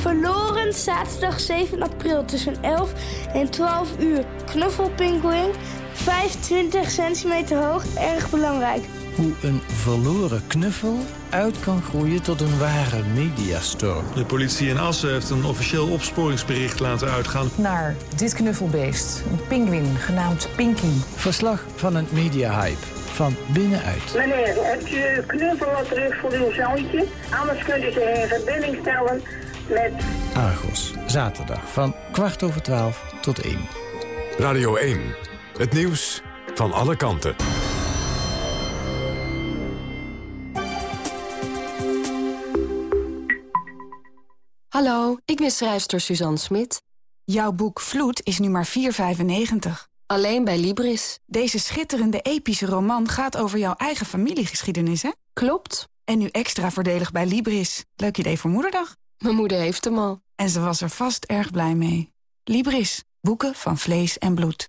Verloren zaterdag 7 april tussen 11 en 12 uur. Knuffelpinguïn, 25 centimeter hoog, erg belangrijk hoe een verloren knuffel uit kan groeien tot een ware mediastorm. De politie in Assen heeft een officieel opsporingsbericht laten uitgaan. Naar dit knuffelbeest, een pinguïn genaamd Pinky. Verslag van een mediahype van binnenuit. Meneer, hebt u knuffel terug voor uw zoontje? Anders kunt u ze in verbinding stellen met... Argos, zaterdag van kwart over twaalf tot één. Radio 1, het nieuws van alle kanten. Ben schrijfster Suzanne Smit. Jouw boek Vloed is nu maar 4,95. Alleen bij Libris. Deze schitterende epische roman gaat over jouw eigen familiegeschiedenis, hè? Klopt. En nu extra voordelig bij Libris. Leuk idee voor moederdag. Mijn moeder heeft hem al. En ze was er vast erg blij mee. Libris. Boeken van vlees en bloed.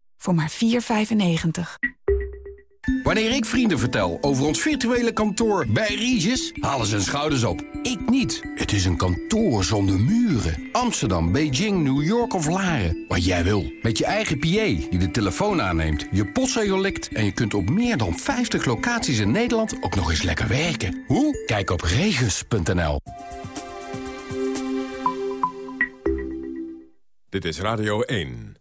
voor maar 4,95. Wanneer ik vrienden vertel over ons virtuele kantoor bij Regis, halen ze hun schouders op. Ik niet. Het is een kantoor zonder muren. Amsterdam, Beijing, New York of Laren. Wat jij wil. Met je eigen PA die de telefoon aanneemt, je postzegel likt... en je kunt op meer dan 50 locaties in Nederland ook nog eens lekker werken. Hoe? Kijk op regis.nl. Dit is Radio 1.